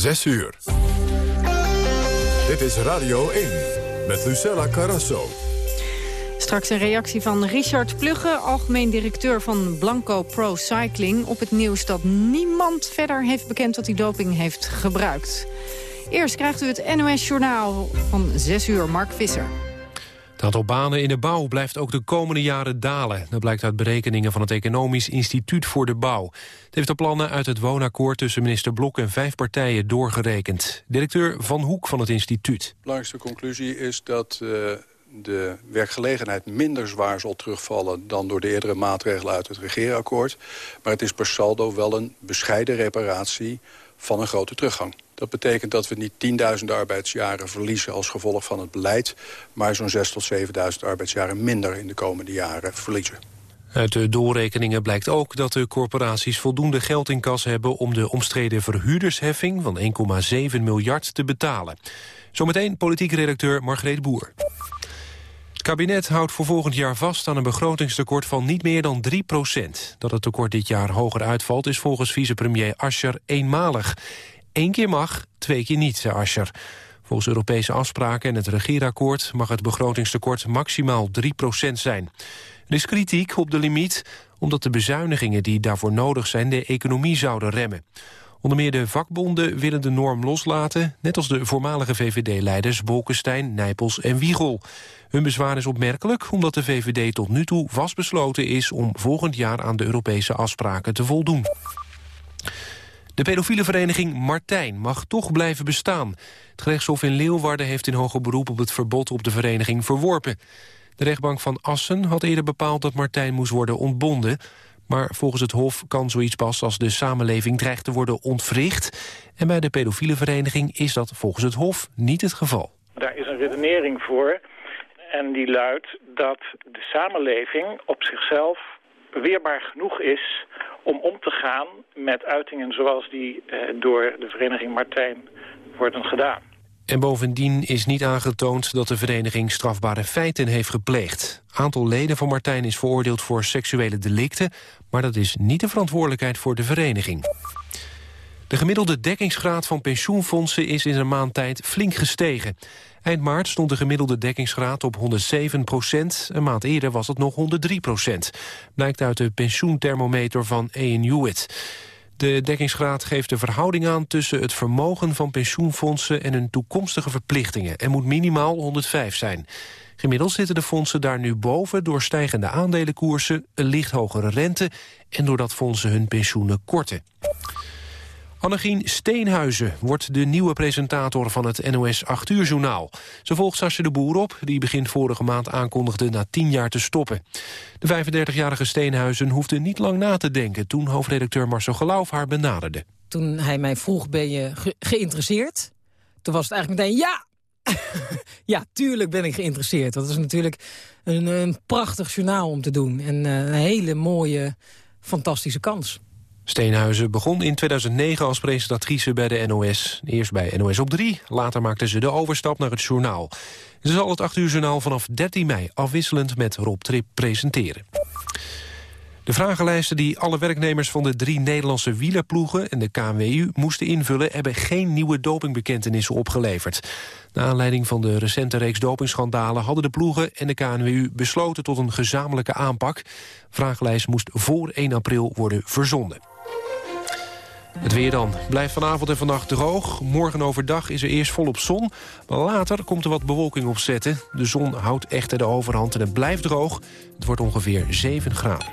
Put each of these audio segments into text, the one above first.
6 uur. Dit is Radio 1 met Lucella Carrasso. Straks een reactie van Richard Plugge, algemeen directeur van Blanco Pro Cycling... op het nieuws dat niemand verder heeft bekend dat hij doping heeft gebruikt. Eerst krijgt u het NOS-journaal van 6 uur, Mark Visser. Het aantal banen in de bouw blijft ook de komende jaren dalen. Dat blijkt uit berekeningen van het Economisch Instituut voor de Bouw. Het heeft de plannen uit het woonakkoord tussen minister Blok en vijf partijen doorgerekend. Directeur Van Hoek van het instituut. De belangrijkste conclusie is dat uh, de werkgelegenheid minder zwaar zal terugvallen... dan door de eerdere maatregelen uit het regeerakkoord. Maar het is per saldo wel een bescheiden reparatie van een grote teruggang. Dat betekent dat we niet tienduizenden arbeidsjaren verliezen als gevolg van het beleid... maar zo'n 6.000 tot 7.000 arbeidsjaren minder in de komende jaren verliezen. Uit de doorrekeningen blijkt ook dat de corporaties voldoende geld in kas hebben... om de omstreden verhuurdersheffing van 1,7 miljard te betalen. Zometeen politiek redacteur Margreet Boer. Het kabinet houdt voor volgend jaar vast aan een begrotingstekort van niet meer dan 3 procent. Dat het tekort dit jaar hoger uitvalt is volgens vicepremier Ascher eenmalig. Eén keer mag, twee keer niet, zei Ascher. Volgens Europese afspraken en het regeerakkoord mag het begrotingstekort maximaal 3 procent zijn. Er is kritiek op de limiet omdat de bezuinigingen die daarvoor nodig zijn de economie zouden remmen. Onder meer de vakbonden willen de norm loslaten... net als de voormalige VVD-leiders Bolkestein, Nijpels en Wiegel. Hun bezwaar is opmerkelijk omdat de VVD tot nu toe vastbesloten is... om volgend jaar aan de Europese afspraken te voldoen. De pedofiele vereniging Martijn mag toch blijven bestaan. Het gerechtshof in Leeuwarden heeft in hoger beroep op het verbod op de vereniging verworpen. De rechtbank van Assen had eerder bepaald dat Martijn moest worden ontbonden. Maar volgens het Hof kan zoiets pas als de samenleving dreigt te worden ontwricht. En bij de pedofiele vereniging is dat volgens het Hof niet het geval. Daar is een redenering voor. En die luidt dat de samenleving op zichzelf weerbaar genoeg is om om te gaan met uitingen zoals die eh, door de vereniging Martijn worden gedaan. En bovendien is niet aangetoond dat de vereniging strafbare feiten heeft gepleegd. Aantal leden van Martijn is veroordeeld voor seksuele delicten... maar dat is niet de verantwoordelijkheid voor de vereniging. De gemiddelde dekkingsgraad van pensioenfondsen is in een maand tijd flink gestegen. Eind maart stond de gemiddelde dekkingsgraad op 107 procent. Een maand eerder was het nog 103 procent. Blijkt uit de pensioenthermometer van A.N. Hewitt. De dekkingsgraad geeft de verhouding aan tussen het vermogen van pensioenfondsen en hun toekomstige verplichtingen en moet minimaal 105 zijn. Gemiddeld zitten de fondsen daar nu boven door stijgende aandelenkoersen, een licht hogere rente en doordat fondsen hun pensioenen korten. Annegien Steenhuizen wordt de nieuwe presentator van het NOS 8 uur journaal. Ze volgt Sasje de Boer op, die begin vorige maand aankondigde na 10 jaar te stoppen. De 35-jarige Steenhuizen hoefde niet lang na te denken toen hoofdredacteur Marcel Geloof haar benaderde. Toen hij mij vroeg, ben je geïnteresseerd? Toen was het eigenlijk meteen ja! ja, tuurlijk ben ik geïnteresseerd. Dat is natuurlijk een, een prachtig journaal om te doen. En eh, een hele mooie, fantastische kans. Steenhuizen begon in 2009 als presentatrice bij de NOS. Eerst bij NOS op 3, later maakte ze de overstap naar het journaal. Ze zal het 8 uur journaal vanaf 13 mei afwisselend met Rob Trip presenteren. De vragenlijsten die alle werknemers van de drie Nederlandse wielerploegen en de KNWU moesten invullen hebben geen nieuwe dopingbekentenissen opgeleverd. Na aanleiding van de recente reeks dopingschandalen hadden de ploegen en de KNWU besloten tot een gezamenlijke aanpak. De vragenlijst moest voor 1 april worden verzonden. Het weer dan. Blijft vanavond en vannacht droog. Morgen overdag is er eerst volop zon. Maar later komt er wat bewolking opzetten. De zon houdt echter de overhand en het blijft droog. Het wordt ongeveer 7 graden.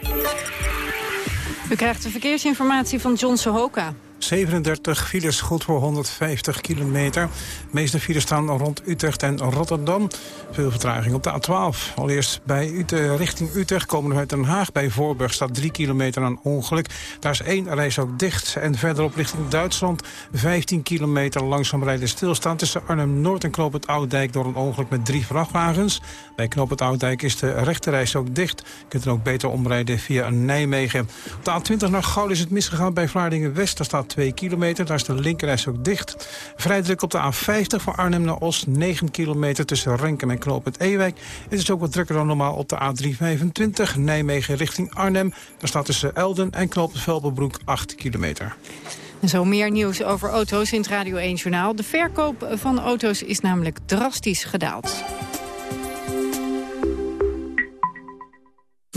U krijgt de verkeersinformatie van John Sohoka. 37 files, goed voor 150 kilometer. De meeste files staan rond Utrecht en Rotterdam. Veel vertraging op de A12. Allereerst bij richting Utrecht komen we uit Den Haag. Bij Voorburg staat 3 kilometer aan ongeluk. Daar is één reis ook dicht. En verderop richting Duitsland 15 kilometer langzaam rijden stilstaan... tussen Arnhem-Noord en Knoop het Ouddijk door een ongeluk met drie vrachtwagens. Bij Knoop het Ouddijk is de rechterreis ook dicht. Je kunt er ook beter omrijden via Nijmegen. Op de A20 naar Gouden is het misgegaan bij Vlaardingen-West. Daar staat 2 kilometer. Daar is de linkerreis ook dicht. Vrij druk op de A50 van Arnhem naar Os. 9 kilometer tussen Renken en Knoop het Ewijk. Het is ook wat drukker dan normaal op de A325. Nijmegen richting Arnhem. Daar staat tussen Elden en Knoop het Velpenbroek 8 kilometer. En zo meer nieuws over auto's in het Radio 1 Journaal. De verkoop van auto's is namelijk drastisch gedaald.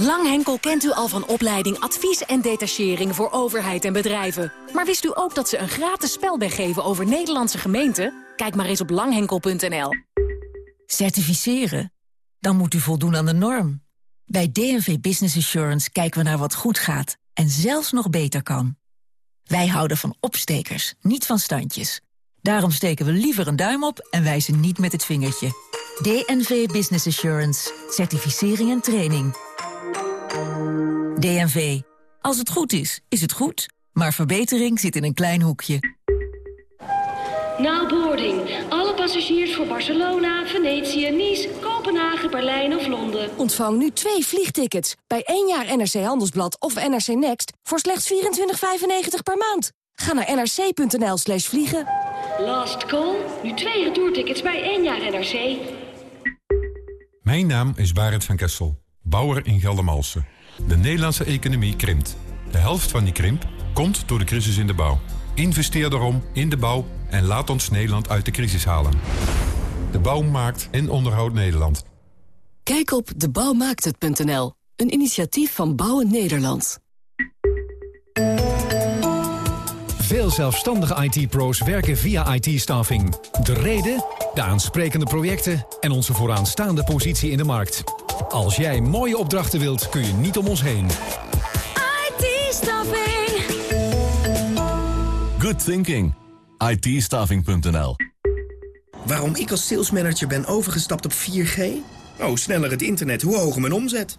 Langhenkel kent u al van opleiding, advies en detachering voor overheid en bedrijven. Maar wist u ook dat ze een gratis spelbeg geven over Nederlandse gemeenten? Kijk maar eens op langhenkel.nl. Certificeren? Dan moet u voldoen aan de norm. Bij DNV Business Assurance kijken we naar wat goed gaat en zelfs nog beter kan. Wij houden van opstekers, niet van standjes. Daarom steken we liever een duim op en wijzen niet met het vingertje. DNV Business Assurance. Certificering en training. DNV. Als het goed is, is het goed. Maar verbetering zit in een klein hoekje. Now boarding. Alle passagiers voor Barcelona, Venetië, Nice, Kopenhagen, Berlijn of Londen. Ontvang nu twee vliegtickets bij één jaar NRC Handelsblad of NRC Next voor slechts 24,95 per maand. Ga naar nrc.nl slash vliegen. Last call. Nu twee retourtickets bij één jaar NRC. Mijn naam is Barend van Kessel, bouwer in Geldermalsen. De Nederlandse economie krimpt. De helft van die krimp komt door de crisis in de bouw. Investeer daarom in de bouw en laat ons Nederland uit de crisis halen. De bouw maakt en onderhoudt Nederland. Kijk op debouwmaakthet.nl, een initiatief van Bouwen Nederland. Veel zelfstandige IT-pro's werken via IT-staffing. De reden, de aansprekende projecten en onze vooraanstaande positie in de markt. Als jij mooie opdrachten wilt, kun je niet om ons heen. IT-staffing. Good thinking. it Waarom ik als salesmanager ben overgestapt op 4G? Oh, sneller het internet, hoe hoger mijn omzet.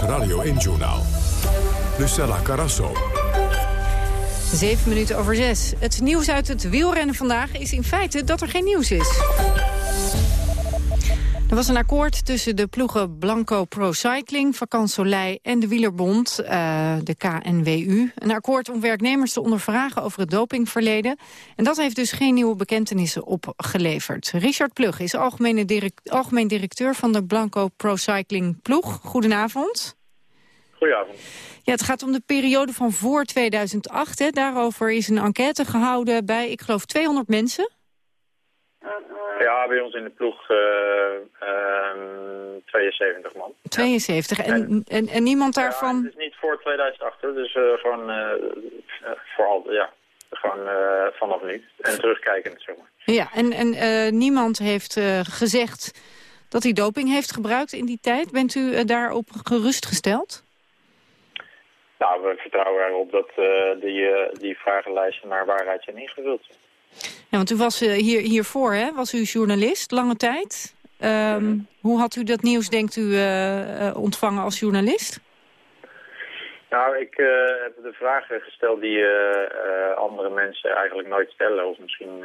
Radio 1-journaal. Lucella Carasso. Zeven minuten over zes. Het nieuws uit het wielrennen vandaag is in feite dat er geen nieuws is. Er was een akkoord tussen de ploegen Blanco Pro Cycling, Vakant Soleil en de Wielerbond, uh, de KNWU. Een akkoord om werknemers te ondervragen over het dopingverleden. En dat heeft dus geen nieuwe bekentenissen opgeleverd. Richard Plug is algemeen, direct, algemeen directeur van de Blanco Pro Cycling ploeg. Goedenavond. Goedenavond. Ja, het gaat om de periode van voor 2008. Hè. Daarover is een enquête gehouden bij, ik geloof, 200 mensen. Ja, bij ons in de ploeg uh, uh, 72 man. 72. En, en, en, niemand daarvan... Ja, het is niet voor 2008, dus uh, gewoon uh, vooral, ja, gewoon vanaf nu. En terugkijkend, zeg maar. Ja, en, en niemand heeft gezegd dat hij doping heeft gebruikt in die tijd. Bent u daarop gerustgesteld? Nou, we vertrouwen erop dat die, die vragenlijsten naar waarheid zijn ingevuld. Ja, want u was uh, hier, hiervoor, hè? Was u journalist, lange tijd. Um, hoe had u dat nieuws, denkt u, uh, ontvangen als journalist? Nou, ik heb de vragen gesteld die andere mensen eigenlijk nooit stellen. Of misschien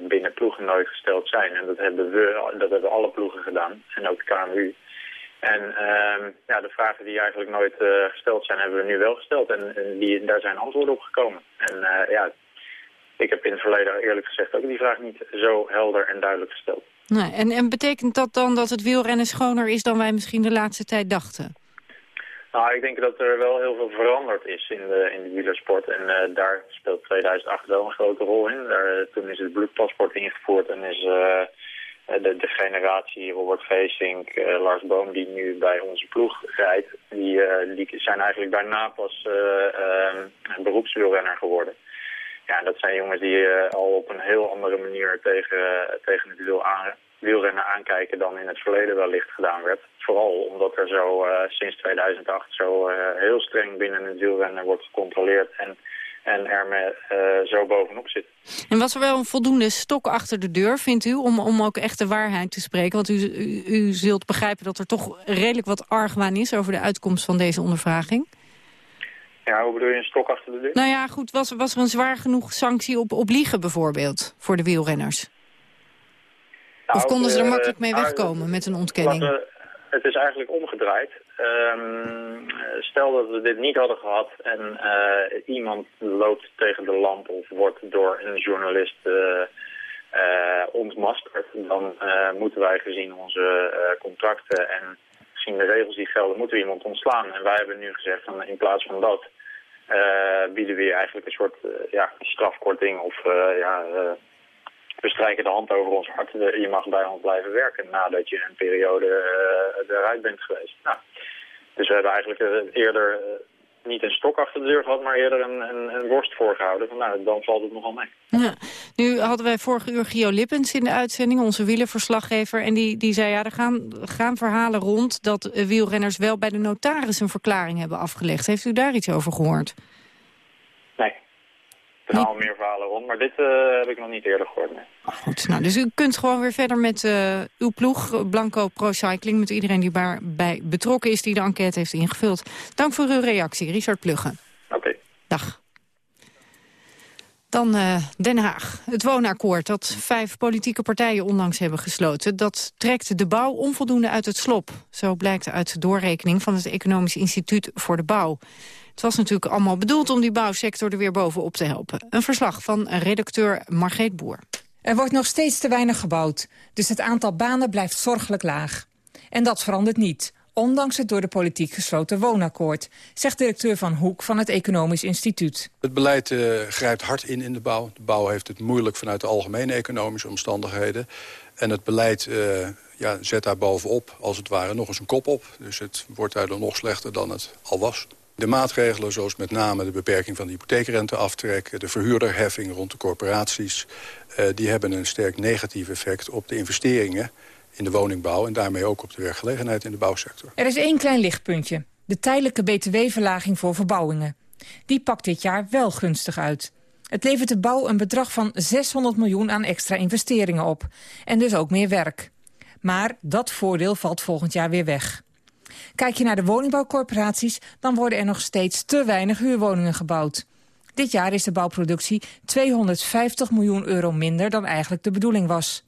binnen ploegen nooit gesteld zijn. En dat hebben we, dat hebben alle ploegen gedaan. En ook de KMU. En uh, ja, de vragen die eigenlijk nooit gesteld zijn, hebben we nu wel gesteld. En, en die, daar zijn antwoorden op gekomen. En ja, ik heb in het verleden eerlijk gezegd ook die vraag niet zo helder en duidelijk gesteld. Nee, en, en betekent dat dan dat het wielrennen schoner is dan wij misschien de laatste tijd dachten? Nou, ik denk dat er wel heel veel veranderd is in de, in de wielersport. En uh, daar speelt 2008 wel een grote rol in. Daar, uh, toen is het bloedpaspoort ingevoerd en is uh, de, de, generatie Robert Veesink, Lars Boom, die nu bij onze ploeg rijdt, die, die zijn eigenlijk daarna pas beroepswielrenner geworden. Ja, dat zijn jongens die uh, al op een heel andere manier tegen, tegen het wiel wielrennen aankijken dan in het verleden wellicht gedaan werd. Vooral omdat er zo uh, sinds 2008 zo uh, heel streng binnen het wielrennen wordt gecontroleerd en, en er me, zo bovenop zit. En was er wel een voldoende stok achter de deur, vindt u, om, om ook echt de waarheid te spreken? Want u, u, u zult begrijpen dat er toch redelijk wat argwaan is over de uitkomst van deze ondervraging. Ja, hoe bedoel je een stok achter de deur? Nou ja, goed, was, was er een zwaar genoeg sanctie op, op liegen bijvoorbeeld voor de wielrenners? of Nou, konden ze er eh, makkelijk mee nou, wegkomen met een ontkenning? Het is eigenlijk omgedraaid. Ehm, stel dat we dit niet hadden gehad en eh, iemand loopt tegen de lamp of wordt door een journalist eh, ontmaskerd, dan moeten wij gezien onze contracten en gezien de regels die gelden, moeten we iemand ontslaan. En wij hebben nu gezegd, van, in plaats van dat eh, bieden we eigenlijk een soort eh, ja, strafkorting of eh, ja, we strijken de hand over ons hart. Je mag bij ons blijven werken nadat je een periode eruit bent geweest. Nou, dus we hebben eigenlijk eerder niet een stok achter de deur gehad, maar eerder een, een, een worst voorgehouden. Van, nou, dan valt het nogal mee. Ja. Nu hadden wij vorige uur Gio Lippens in de uitzending, onze wielerverslaggever. En die, die zei, ja, er gaan, gaan verhalen rond dat eh, wielrenners wel bij de notaris een verklaring hebben afgelegd. Heeft u daar iets over gehoord? Er gaan al meer verhalen rond, maar dit eh, heb ik nog niet eerder gehoord. Nee. Goed, nou, dus u kunt gewoon weer verder met eh, uw ploeg, Blanco Pro Cycling... met iedereen die daarbij betrokken is, die de enquête heeft ingevuld. Dank voor uw reactie, Richard Pluggen. Oké. Dag. Dan eh, Den Haag. Het woonakkoord dat vijf politieke partijen onlangs hebben gesloten... dat trekt de bouw onvoldoende uit het slop. Zo blijkt uit de doorrekening van het Economisch Instituut voor de Bouw. Het was natuurlijk allemaal bedoeld om die bouwsector er weer bovenop te helpen. Een verslag van redacteur Margreet Boer. Er wordt nog steeds te weinig gebouwd, dus het aantal banen blijft zorgelijk laag. En dat verandert niet, ondanks het door de politiek gesloten woonakkoord... zegt directeur Van Hoek van het Economisch Instituut. Het beleid uh, grijpt hard in in de bouw. De bouw heeft het moeilijk vanuit de algemene economische omstandigheden. En het beleid uh, ja, zet daar bovenop, als het ware, nog eens een kop op. Dus het wordt daardoor nog slechter dan het al was. De maatregelen, zoals met name de beperking van de hypotheekrenteaftrek... de verhuurderheffing rond de corporaties... Uh, die hebben een sterk negatief effect op de investeringen in de woningbouw... en daarmee ook op de werkgelegenheid in de bouwsector. Er is één klein lichtpuntje. De tijdelijke btw-verlaging voor verbouwingen. Die pakt dit jaar wel gunstig uit. Het levert de bouw een bedrag van 600 miljoen aan extra investeringen op. En dus ook meer werk. Maar dat voordeel valt volgend jaar weer weg. Kijk je naar de woningbouwcorporaties, dan worden er nog steeds te weinig huurwoningen gebouwd. Dit jaar is de bouwproductie 250 miljoen euro minder dan eigenlijk de bedoeling was.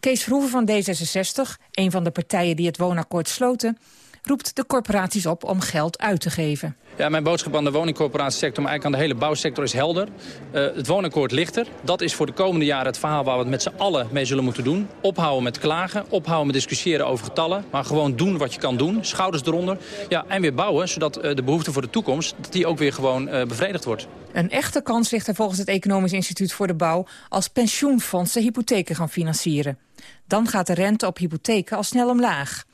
Kees Verhoeven van D66, een van de partijen die het woonakkoord sloten... roept de corporaties op om geld uit te geven. Ja, mijn boodschap aan de woningcorporatiesector, maar eigenlijk aan de hele bouwsector is helder. Uh, het woonakkoord ligt er. Dat is voor de komende jaren het verhaal waar we het met z'n allen mee zullen moeten doen. Ophouden met klagen, ophouden met discussiëren over getallen. Maar gewoon doen wat je kan doen, schouders eronder. Ja, en weer bouwen, zodat uh, de behoefte voor de toekomst... dat die ook weer gewoon uh, bevredigd wordt. Een echte kans ligt er volgens het Economisch Instituut voor de Bouw... als pensioenfondsen hypotheken gaan financieren. Dan gaat de rente op hypotheken al snel omlaag.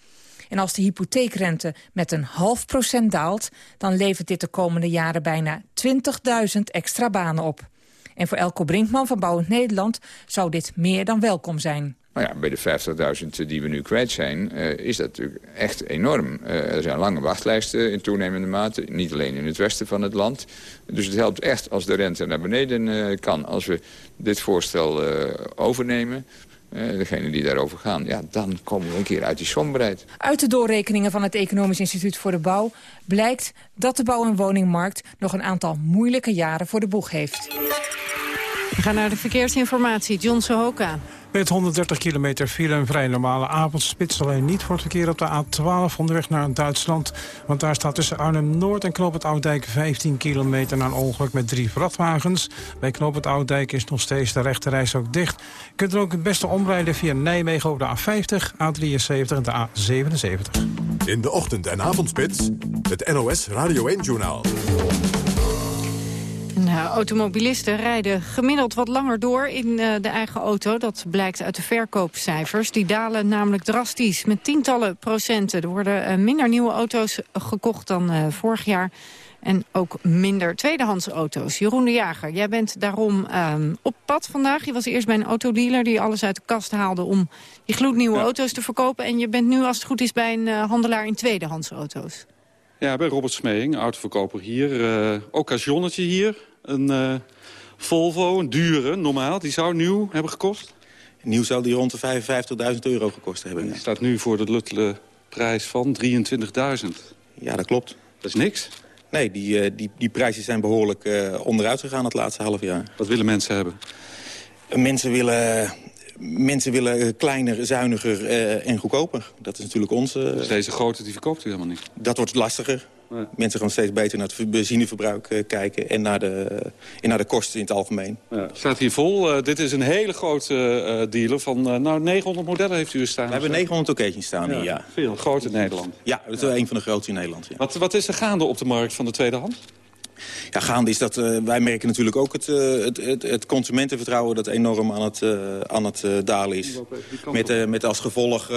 En als de hypotheekrente met een half procent daalt... dan levert dit de komende jaren bijna 20.000 extra banen op. En voor Elko Brinkman van Bouwend Nederland zou dit meer dan welkom zijn. Nou ja, bij de 50.000 die we nu kwijt zijn, uh, is dat natuurlijk echt enorm. Uh, er zijn lange wachtlijsten in toenemende mate, niet alleen in het westen van het land. Dus het helpt echt als de rente naar beneden uh, kan. Als we dit voorstel overnemen, uh, degene die daarover gaan, ja, dan komen we een keer uit die somberheid. Uit de doorrekeningen van het Economisch Instituut voor de Bouw blijkt dat de bouw- en woningmarkt nog een aantal moeilijke jaren voor de boeg heeft. We gaan naar de verkeersinformatie. John Sohoka. Met 130 kilometer file een vrij normale avondspits. Alleen niet voor het verkeer op de A12 onderweg naar Duitsland. Want daar staat tussen Arnhem-Noord en Knoop het Oudijk 15 kilometer... na een ongeluk met drie vrachtwagens. Bij Knoop het Oudijk is nog steeds de rechterreis ook dicht. Je kunt er ook het beste omrijden via Nijmegen over de A50, A73 en de A77. In de ochtend- en avondspits, het NOS Radio 1-journaal. Nou, automobilisten rijden gemiddeld wat langer door in uh, de eigen auto. Dat blijkt uit de verkoopcijfers. Die dalen namelijk drastisch met tientallen procenten. Er worden uh, minder nieuwe auto's gekocht dan uh, vorig jaar. En ook minder tweedehands auto's. Jeroen de Jager, jij bent daarom um, op pad vandaag. Je was eerst bij een autodealer die alles uit de kast haalde... om die gloednieuwe ja. auto's te verkopen. En je bent nu, als het goed is, bij een handelaar in tweedehands auto's. Ja, bij Robert Smeing, autoverkoper hier. occasionnetje hier. Een uh, Volvo, een dure, normaal, die zou nieuw hebben gekost? Nieuw zou die rond de 55.000 euro gekost hebben. Die ja. staat nu voor de luttele prijs van 23.000. Ja, dat klopt. Dat is niks. Nee, die, uh, die, die prijzen zijn behoorlijk uh, onderuit gegaan het laatste half jaar. Wat willen mensen hebben? Mensen willen, mensen willen kleiner, zuiniger uh, en goedkoper. Dat is natuurlijk onze... Dus deze grote die verkoopt u helemaal niet? Dat wordt lastiger. Nee. Mensen gaan steeds beter naar het benzineverbruik uh, kijken... En naar, de, en naar de kosten in het algemeen. Ja, staat hier vol. Uh, dit is een hele grote uh, dealer van... nou, 900 modellen heeft u er staan. We hebben 900 occasions staan ja, hier, ja. Veel, groot in Nederland. Ja, dat is ja. een van de grootste in Nederland. Ja. Wat, wat is er gaande op de markt van de tweede hand? Ja, gaande is dat uh, wij merken natuurlijk ook het, uh, het, het, het, consumentenvertrouwen... dat enorm aan het, uh, aan het dalen is. Met, met als gevolg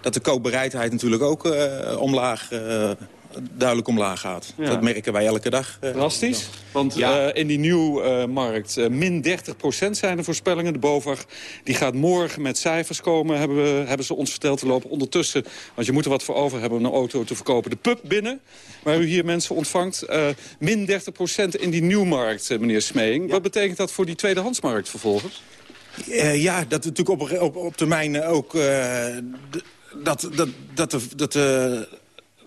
dat de koopbereidheid natuurlijk ook omlaag duidelijk omlaag gaat. Ja. Dat merken wij elke dag. Drastisch? Want ja. uh, in die nieuwmarkt, uh, min 30% zijn de voorspellingen. De BOVAG die gaat morgen met cijfers komen, hebben, we, hebben ze ons verteld te lopen. Ondertussen, want je moet er wat voor over hebben om een auto te verkopen. De pub binnen, waar u hier mensen ontvangt. Uh, min 30% in die nieuwmarkt, meneer Smeeing. Ja. Wat betekent dat voor die tweedehandsmarkt vervolgens? ja, dat natuurlijk op, op, op termijn ook... dat, dat, dat, dat, dat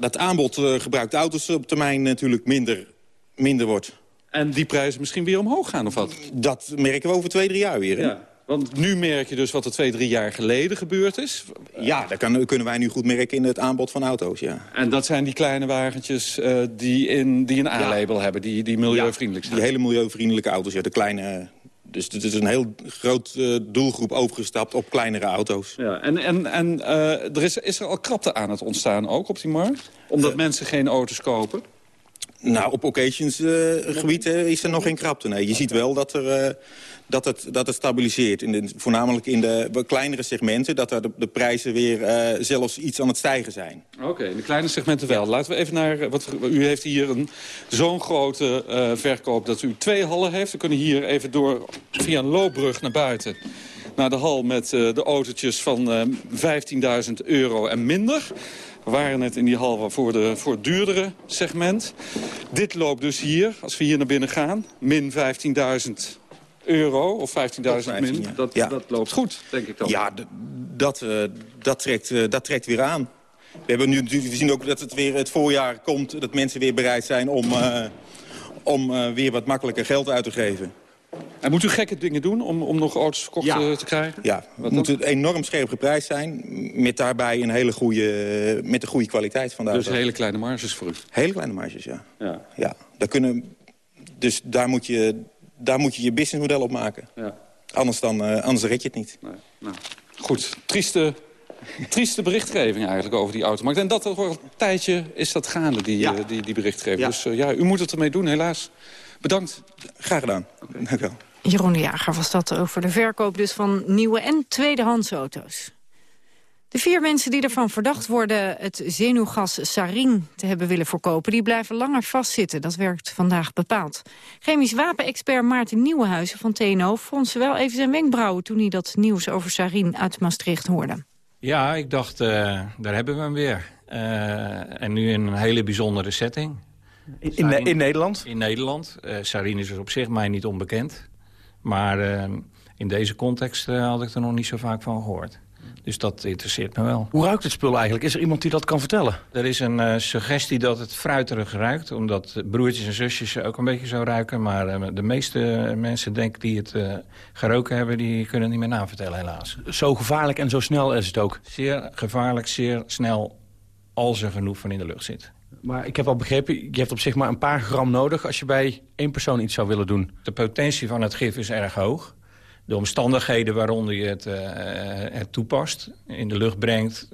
dat aanbod uh, gebruikte auto's op termijn natuurlijk minder, minder wordt. En die prijzen misschien weer omhoog gaan, of wat? Dat merken we over twee, drie jaar weer. Hè? Ja. Want nu merk je dus wat er twee, drie jaar geleden gebeurd is. Ja, dat kan, kunnen wij nu goed merken in het aanbod van auto's, ja. En dat zijn die kleine wagentjes uh, die, in, die een A-label ja. hebben, die, die milieuvriendelijk zijn? die hele milieuvriendelijke auto's, ja, de kleine... Dus het is een heel groot uh, doelgroep overgestapt op kleinere auto's. Ja, en en, en uh, er is, is er al krapte aan het ontstaan ook op die markt? Omdat uh, mensen geen auto's kopen? Nou, op occasions gebied is er nog geen krapte. Nee, je ziet wel dat er dat het, dat het stabiliseert. In de, voornamelijk in de kleinere segmenten, dat er de, de prijzen weer uh, zelfs iets aan het stijgen zijn. Oké, okay, in de kleine segmenten wel. Laten we even naar, wat, u heeft hier zo'n grote uh, verkoop dat u twee hallen heeft. We kunnen hier even door via een loopbrug naar buiten naar de hal met uh, de autootjes van 15.000 euro en minder. We waren net in die hal voor, de, voor het duurdere segment. Dit loopt dus hier, als we hier naar binnen gaan, min 15.000 euro of 15.000 min. Ja. Dat, ja. dat loopt goed, denk ik dan. Ja, dat, uh, dat, trekt, uh, dat trekt weer aan. We, hebben nu, we zien ook dat het weer het voorjaar komt... dat mensen weer bereid zijn om, uh, om weer wat makkelijker geld uit te geven. En moet u gekke dingen doen om, om nog auto's verkocht ja. te krijgen? Ja, het moet enorm scherp geprijsd zijn... met daarbij een hele goede, met de goede kwaliteit van de Dus hele kleine marges voor u? Hele kleine marges, ja. ja. ja daar kunnen, dus daar moet je daar moet je je businessmodel op maken. Ja. Anders, dan, uh, anders red je het niet. Nee. Nou, goed, trieste, trieste berichtgeving eigenlijk over die automarkt. En dat al een tijdje is dat gaande, die, ja. uh, die, die berichtgeving. Ja. Dus uh, ja, u moet het ermee doen, helaas. Bedankt. Graag gedaan. Okay. Dank u wel. Jeroen de Jager was dat over de verkoop dus van nieuwe en tweedehands auto's. De vier mensen die ervan verdacht worden het zenuwgas sarin te hebben willen verkopen... die blijven langer vastzitten. Dat werkt vandaag bepaald. Chemisch wapenexpert Maarten Nieuwenhuizen van TNO... fronste wel even zijn wenkbrauwen toen hij dat nieuws over sarin uit Maastricht hoorde. Ja, ik dacht, uh, daar hebben we hem weer. Uh, en nu in een hele bijzondere setting. In, in, in Nederland? In Nederland. Uh, sarin is dus op zich mij niet onbekend. Maar in deze context had ik er nog niet zo vaak van gehoord. Dus dat interesseert me wel. Hoe ruikt het spul eigenlijk? Is er iemand die dat kan vertellen? Er is een uh, suggestie dat het fruiterig ruikt. Omdat broertjes en zusjes ook een beetje zo ruiken. Maar uh, de meeste mensen denk die het uh, geroken hebben... die kunnen het niet meer navertellen helaas. Zo gevaarlijk en zo snel is het ook? Zeer gevaarlijk, zeer snel als er genoeg van in de lucht zit. Maar ik heb al begrepen, je hebt op zich maar een paar gram nodig... als je bij één persoon iets zou willen doen. De potentie van het gif is erg hoog de omstandigheden waaronder je het, uh, het toepast, in de lucht brengt,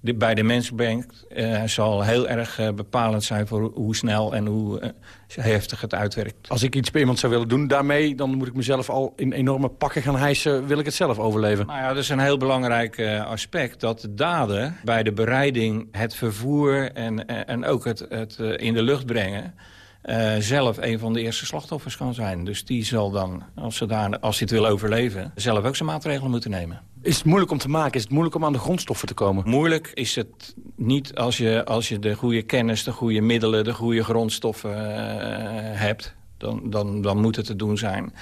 bij de mens brengt, uh, zal heel erg uh, bepalend zijn voor hoe snel en hoe heftig het uitwerkt. Als ik iets bij iemand zou willen doen daarmee, dan moet ik mezelf al in enorme pakken gaan hijsen, wil ik het zelf overleven. Nou ja, dat is een heel belangrijk aspect, dat de daden bij de bereiding, het vervoer en, en ook het, het in de lucht brengen uh, zelf een van de eerste slachtoffers kan zijn. Dus die zal dan, als, ze daar, als hij het wil overleven, zelf ook zijn maatregelen moeten nemen. Is het moeilijk om te maken? Is het moeilijk om aan de grondstoffen te komen? Moeilijk is het niet als je, als je de goede kennis, de goede middelen, de goede grondstoffen uh, hebt. dan, dan, dan moet het te doen zijn.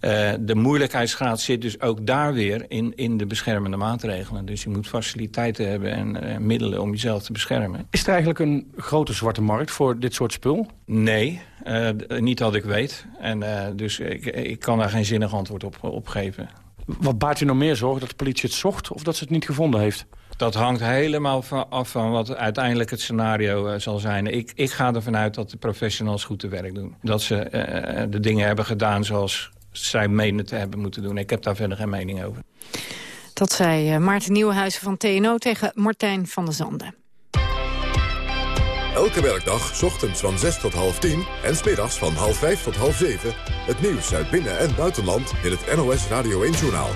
Uh, de moeilijkheidsgraad zit dus ook daar weer in, in de beschermende maatregelen. Dus je moet faciliteiten hebben en uh, middelen om jezelf te beschermen. Is er eigenlijk een grote zwarte markt voor dit soort spul? Nee, uh, niet dat ik weet. En, dus ik, ik kan daar geen zinnig antwoord op, op geven. Wat baart u nou meer zorgen? Dat de politie het zocht of dat ze het niet gevonden heeft? Dat hangt helemaal van, af van wat uiteindelijk het scenario uh, zal zijn. Ik, ik ga ervan uit dat de professionals goed te werk doen. Dat ze uh, de dingen hebben gedaan zoals zij menen te hebben moeten doen. Ik heb daar verder geen mening over. Dat zei uh, Maarten Nieuwenhuizen van TNO tegen Martijn van der Zanden. Elke werkdag, ochtends van 6 tot half 10 en smiddags van half 5 tot half 7... het nieuws uit binnen- en buitenland in het NOS Radio 1-journaal.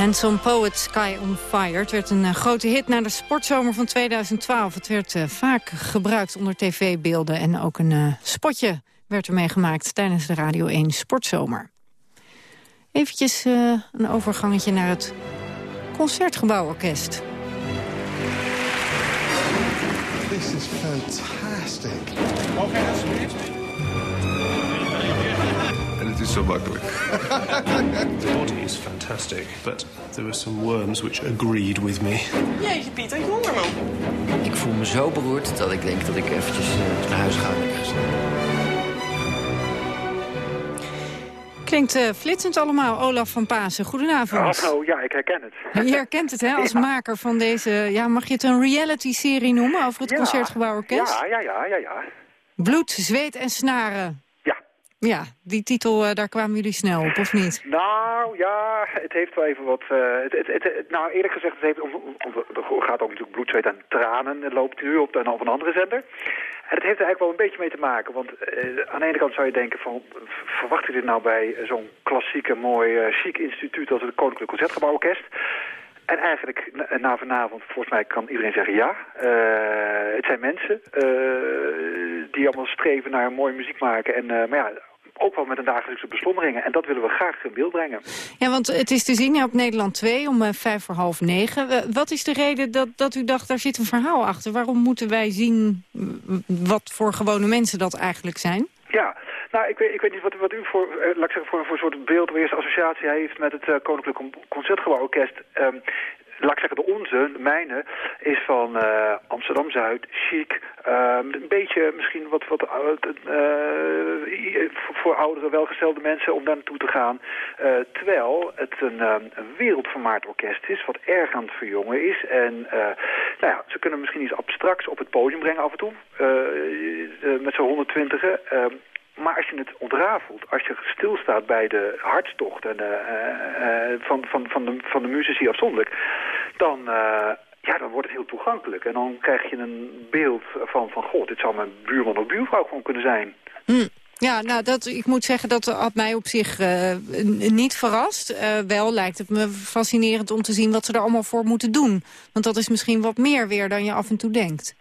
Handsome Poet Sky on Fire. Het werd een uh, grote hit na de sportzomer van 2012. Het werd uh, vaak gebruikt onder tv-beelden. En ook een uh, spotje werd ermee gemaakt tijdens de Radio 1 Sportzomer. Eventjes een overgangetje naar het Concertgebouworkest. This is fantastic. Okay, alsjeblieft. Het is zo makkelijk. The body is fantastic, but there were some worms which agreed with me. Jeetje, Pieter, jongerman. Ik voel me zo beroerd dat ik denk dat ik eventjes uh, naar huis ga Klinkt uh, flitsend allemaal, Olaf van Pasen. Goedenavond. Hallo, ja, ik herken het. Je herkent het, hè, als ja. maker van deze... Ja, mag je het een reality-serie noemen over het ja. Concertgebouworkest? Ja, ja, ja, ja, ja. Bloed, zweet en snaren. Ja. Die titel, uh, daar kwamen jullie snel op, of niet? Nou, ja, het heeft wel even wat... Uh, het, het, nou, eerlijk gezegd, het heeft, er gaat ook natuurlijk bloed, zweet en tranen. Het loopt nu op, op een andere zender. En het heeft er eigenlijk wel een beetje mee te maken. Want uh, aan de ene kant zou je denken van... verwacht je dit nou bij zo'n klassieke, mooi, chic instituut... als het Koninklijk Concertgebouworkest... En eigenlijk, na vanavond, volgens mij kan iedereen zeggen ja. Uh, het zijn mensen uh, die allemaal streven naar mooie muziek maken. En, uh, maar ja, ook wel met een dagelijkse beslommeringen. En dat willen we graag in beeld brengen. Ja, want het is te zien op Nederland 2 om vijf voor half negen. wat is de reden dat, dat u dacht, daar zit een verhaal achter? Waarom moeten wij zien wat voor gewone mensen dat eigenlijk zijn? Ja, nou, ik weet, ik weet niet wat, wat u voor, eh, laat ik zeggen, voor, voor een soort beeld of eerste associatie heeft met het uh, Koninklijk Concertgebouworkest. Um, laat ik zeggen, de onze, de mijne, is van uh, Amsterdam-Zuid, chic. Uh, een beetje misschien wat, wat uh, voor oudere, welgestelde mensen om daar naartoe te gaan. terwijl het een, een wereldvermaard orkest is, wat erg aan het verjongen is. En nou ja, ze kunnen misschien iets abstracts op het podium brengen af en toe. met zo'n 120. Maar als je het ontrafelt, als je stilstaat bij de hartstocht en, uh, van, van, van, de, van de muzici afzonderlijk, dan, uh, ja, dan wordt het heel toegankelijk. En dan krijg je een beeld van, van god, dit zou mijn buurman of buurvrouw gewoon kunnen zijn. Hm. Ja, nou, dat, ik moet zeggen dat had mij op zich niet verrast. Wel lijkt het me fascinerend om te zien wat ze er allemaal voor moeten doen. Want dat is misschien wat meer weer dan je af en toe denkt.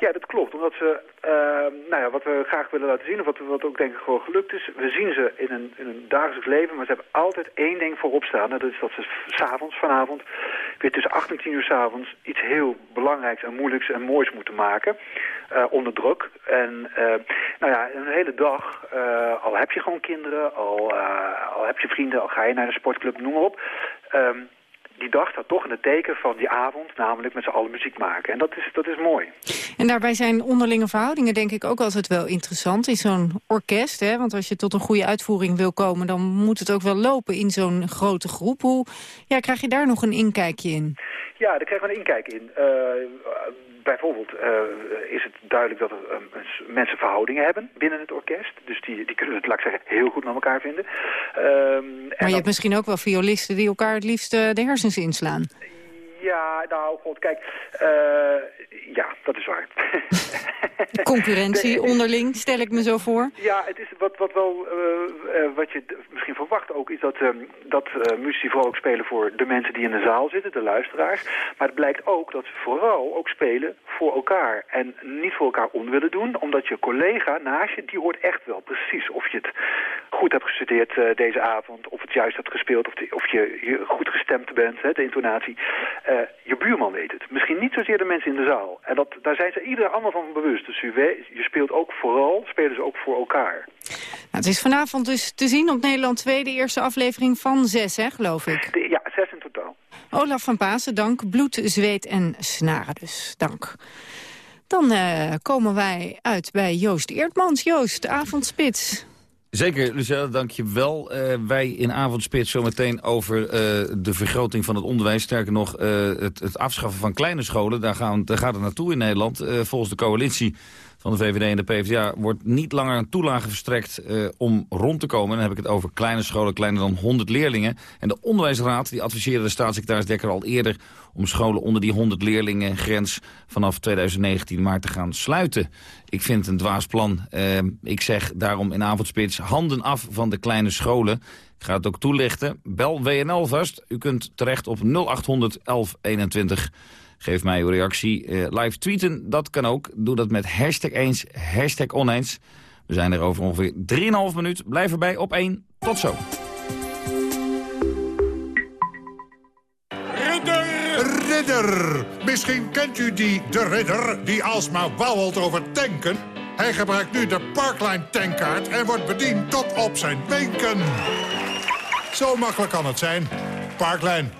Ja, dat klopt. Omdat ze uh, nou ja, wat we graag willen laten zien, of wat, wat ook denk ik gewoon gelukt is, we zien ze in een, in dagelijks leven, maar ze hebben altijd één ding voorop staan. En dat is dat ze s'avonds, vanavond, weer tussen 8 en 10 uur s'avonds iets heel belangrijks en moeilijks en moois moeten maken. Uh, onder druk. En uh, nou ja, een hele dag, uh, al heb je gewoon kinderen, al, al heb je vrienden, al ga je naar de sportclub, noem maar op. Um, die dag staat toch in het teken van die avond, namelijk met z'n allen muziek maken. En dat is, dat is mooi. En daarbij zijn onderlinge verhoudingen denk ik ook altijd wel interessant in zo'n orkest. Hè? Want als je tot een goede uitvoering wil komen, dan moet het ook wel lopen in zo'n grote groep. Hoe ja, krijg je daar nog een inkijkje in? Ja, daar krijgen we een inkijk in. Uh, bijvoorbeeld uh, is het duidelijk dat er uh, mensen verhoudingen hebben binnen het orkest. Dus die, die kunnen het, laat ik zeggen, heel goed met elkaar vinden. Um, maar je hebt misschien ook wel violisten die elkaar het liefst de hersens inslaan. Ja, nou, god, kijk, ja, dat is waar. Concurrentie onderling, stel ik me zo voor. Ja, het is wat, wat wel, uh, uh, wat je misschien verwacht ook, is dat, um, dat uh, muzici vooral ook spelen voor de mensen die in de zaal zitten, de luisteraars. Maar het blijkt ook dat ze vooral ook spelen voor elkaar. En niet voor elkaar on willen doen, omdat je collega naast je, die hoort echt wel precies of je het goed hebt gestudeerd deze avond, of het juist hebt gespeeld, of, de, of je, je, goed gestemd bent, hè, de intonatie. Je buurman weet het. Misschien niet zozeer de mensen in de zaal. En dat, daar zijn ze ieder allemaal van bewust. Dus u weet, je speelt ook vooral, spelen ze ook voor elkaar. Nou, het is vanavond dus te zien op Nederland 2, de eerste aflevering van zes, hè, geloof ik. De, ja, zes in totaal. Olaf van Pasen, dank. Bloed, zweet en snaren dus. Dank. Dan uh, komen wij uit bij Joost Eertmans. Joost, avondspits. Zeker, Lucelle, dank je wel. Uh, wij in Avondspits zometeen over uh, de vergroting van het onderwijs. Sterker nog, uh, het, het, afschaffen van kleine scholen. Daar, gaan, daar gaat het naartoe in Nederland. volgens de coalitie van de VVD en de PvdA wordt niet langer een toelage verstrekt uh, om rond te komen. Dan heb ik het over kleine scholen, kleiner dan 100 leerlingen. En de Onderwijsraad die adviseerde de staatssecretaris Dekker al eerder... om scholen onder die 100 leerlingen grens vanaf 2019 maar te gaan sluiten. Ik vind het een dwaas plan. Uh, ik zeg daarom in avondspits handen af van de kleine scholen. Ik ga het ook toelichten. Bel WNL vast. U kunt terecht op 0800 1121. Geef mij uw reactie. Uh, live tweeten, dat kan ook. Doe dat met hashtag eens, hashtag oneens. We zijn er over ongeveer 3,5 minuut. Blijf erbij op 1. Tot zo. Ridder! Ridder! Misschien kent u die de ridder die alsmaar wauwelt over tanken. Hij gebruikt nu de Parkline tankkaart en wordt bediend tot op zijn wenken. Zo makkelijk kan het zijn. Parkline.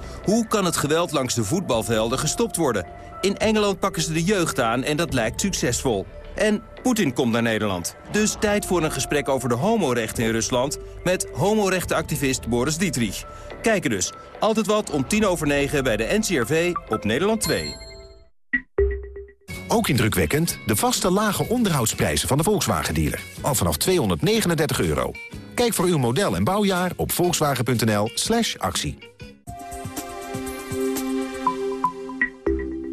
Hoe kan het geweld langs de voetbalvelden gestopt worden? In Engeland pakken ze de jeugd aan en dat lijkt succesvol. En Poetin komt naar Nederland. Dus tijd voor een gesprek over de homorechten in Rusland... met homorechtenactivist Boris Dietrich. Kijken dus. Altijd wat om tien over negen bij de NCRV op Nederland 2. Ook indrukwekkend de vaste lage onderhoudsprijzen van de Volkswagen-dealer. Al vanaf 239 euro. Kijk voor uw model en bouwjaar op volkswagen.nl actie.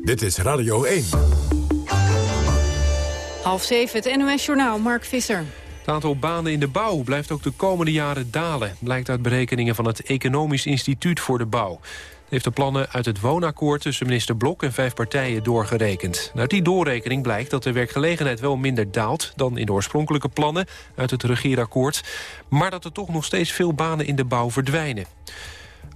Dit is Radio 1. Half zeven, het NOS-journaal, Mark Visser. Het aantal banen in de bouw blijft ook de komende jaren dalen... blijkt uit berekeningen van het Economisch Instituut voor de Bouw. Het heeft de plannen uit het woonakkoord tussen minister Blok en vijf partijen doorgerekend. Uit die doorrekening blijkt dat de werkgelegenheid wel minder daalt... dan in de oorspronkelijke plannen uit het regeerakkoord... maar dat er toch nog steeds veel banen in de bouw verdwijnen.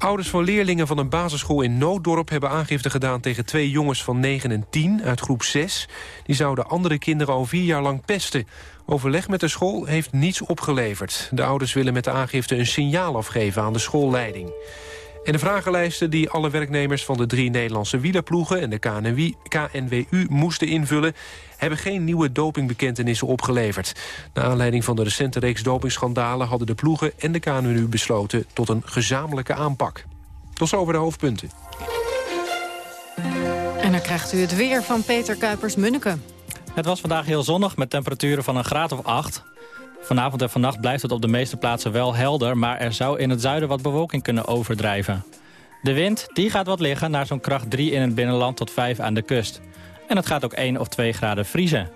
Ouders van leerlingen van een basisschool in Nooddorp... hebben aangifte gedaan tegen twee jongens van 9 en 10 uit groep 6. Die zouden andere kinderen al vier jaar lang pesten. Overleg met de school heeft niets opgeleverd. De ouders willen met de aangifte een signaal afgeven aan de schoolleiding. En de vragenlijsten die alle werknemers van de drie Nederlandse wielerploegen... en de KNWU moesten invullen... hebben geen nieuwe dopingbekentenissen opgeleverd. Naar aanleiding van de recente reeks dopingschandalen... hadden de ploegen en de KNWU besloten tot een gezamenlijke aanpak. Tot zover de hoofdpunten. En dan krijgt u het weer van Peter Kuipers-Munneke. Het was vandaag heel zonnig met temperaturen van een graad of 8. Vanavond en vannacht blijft het op de meeste plaatsen wel helder... maar er zou in het zuiden wat bewolking kunnen overdrijven. De wind die gaat wat liggen naar zo'n kracht 3 in het binnenland tot 5 aan de kust. En het gaat ook 1 of 2 graden vriezen.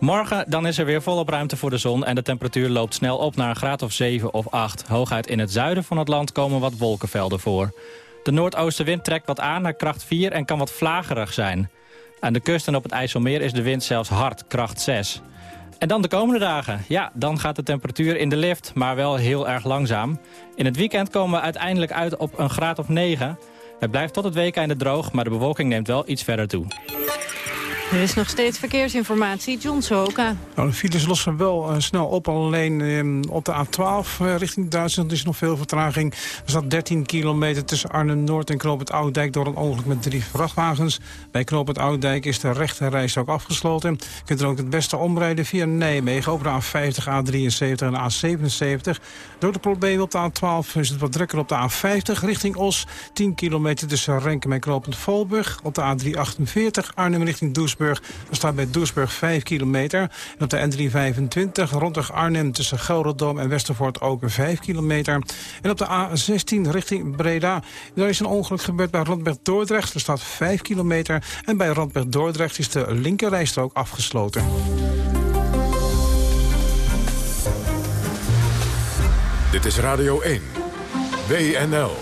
Morgen dan is er weer volop ruimte voor de zon... en de temperatuur loopt snel op naar een graad of 7 of 8. Hooguit in het zuiden van het land komen wat wolkenvelden voor. De noordoostenwind trekt wat aan naar kracht 4 en kan wat vlagerig zijn. Aan de kust en op het IJsselmeer is de wind zelfs hard, kracht 6. En dan de komende dagen. Ja, dan gaat de temperatuur in de lift, maar wel heel erg langzaam. In het weekend komen we uiteindelijk uit op een graad of 9. Het blijft tot het weekende droog, maar de bewolking neemt wel iets verder toe. Er is nog steeds verkeersinformatie. John Sohoka. Nou, de files lossen wel uh, snel op. Alleen uh, op de A12 uh, richting Duitsland is nog veel vertraging. Er staat 13 kilometer tussen Arnhem-Noord en Knoop het door een ongeluk met drie vrachtwagens. Bij Knoop het Oudijk is de rechte reis ook afgesloten. Je kunt er ook het beste omrijden via Nijmegen... over de A50, A73 en A77. Door de problemen op de A12 is het wat drukker op de A50 richting Os. 10 kilometer tussen Renken en Knoop Volburg. Op de A348 Arnhem richting Doesburg er staat bij Doesburg 5 kilometer. En op de N325 rondweg Arnhem tussen Gelredome en Westervoort ook 5 kilometer. En op de A16 richting Breda. Daar is een ongeluk gebeurd bij Randberg-Dordrecht. Er staat 5 kilometer. En bij Randberg-Dordrecht is de linkerrijstrook afgesloten. Dit is Radio 1. WNL.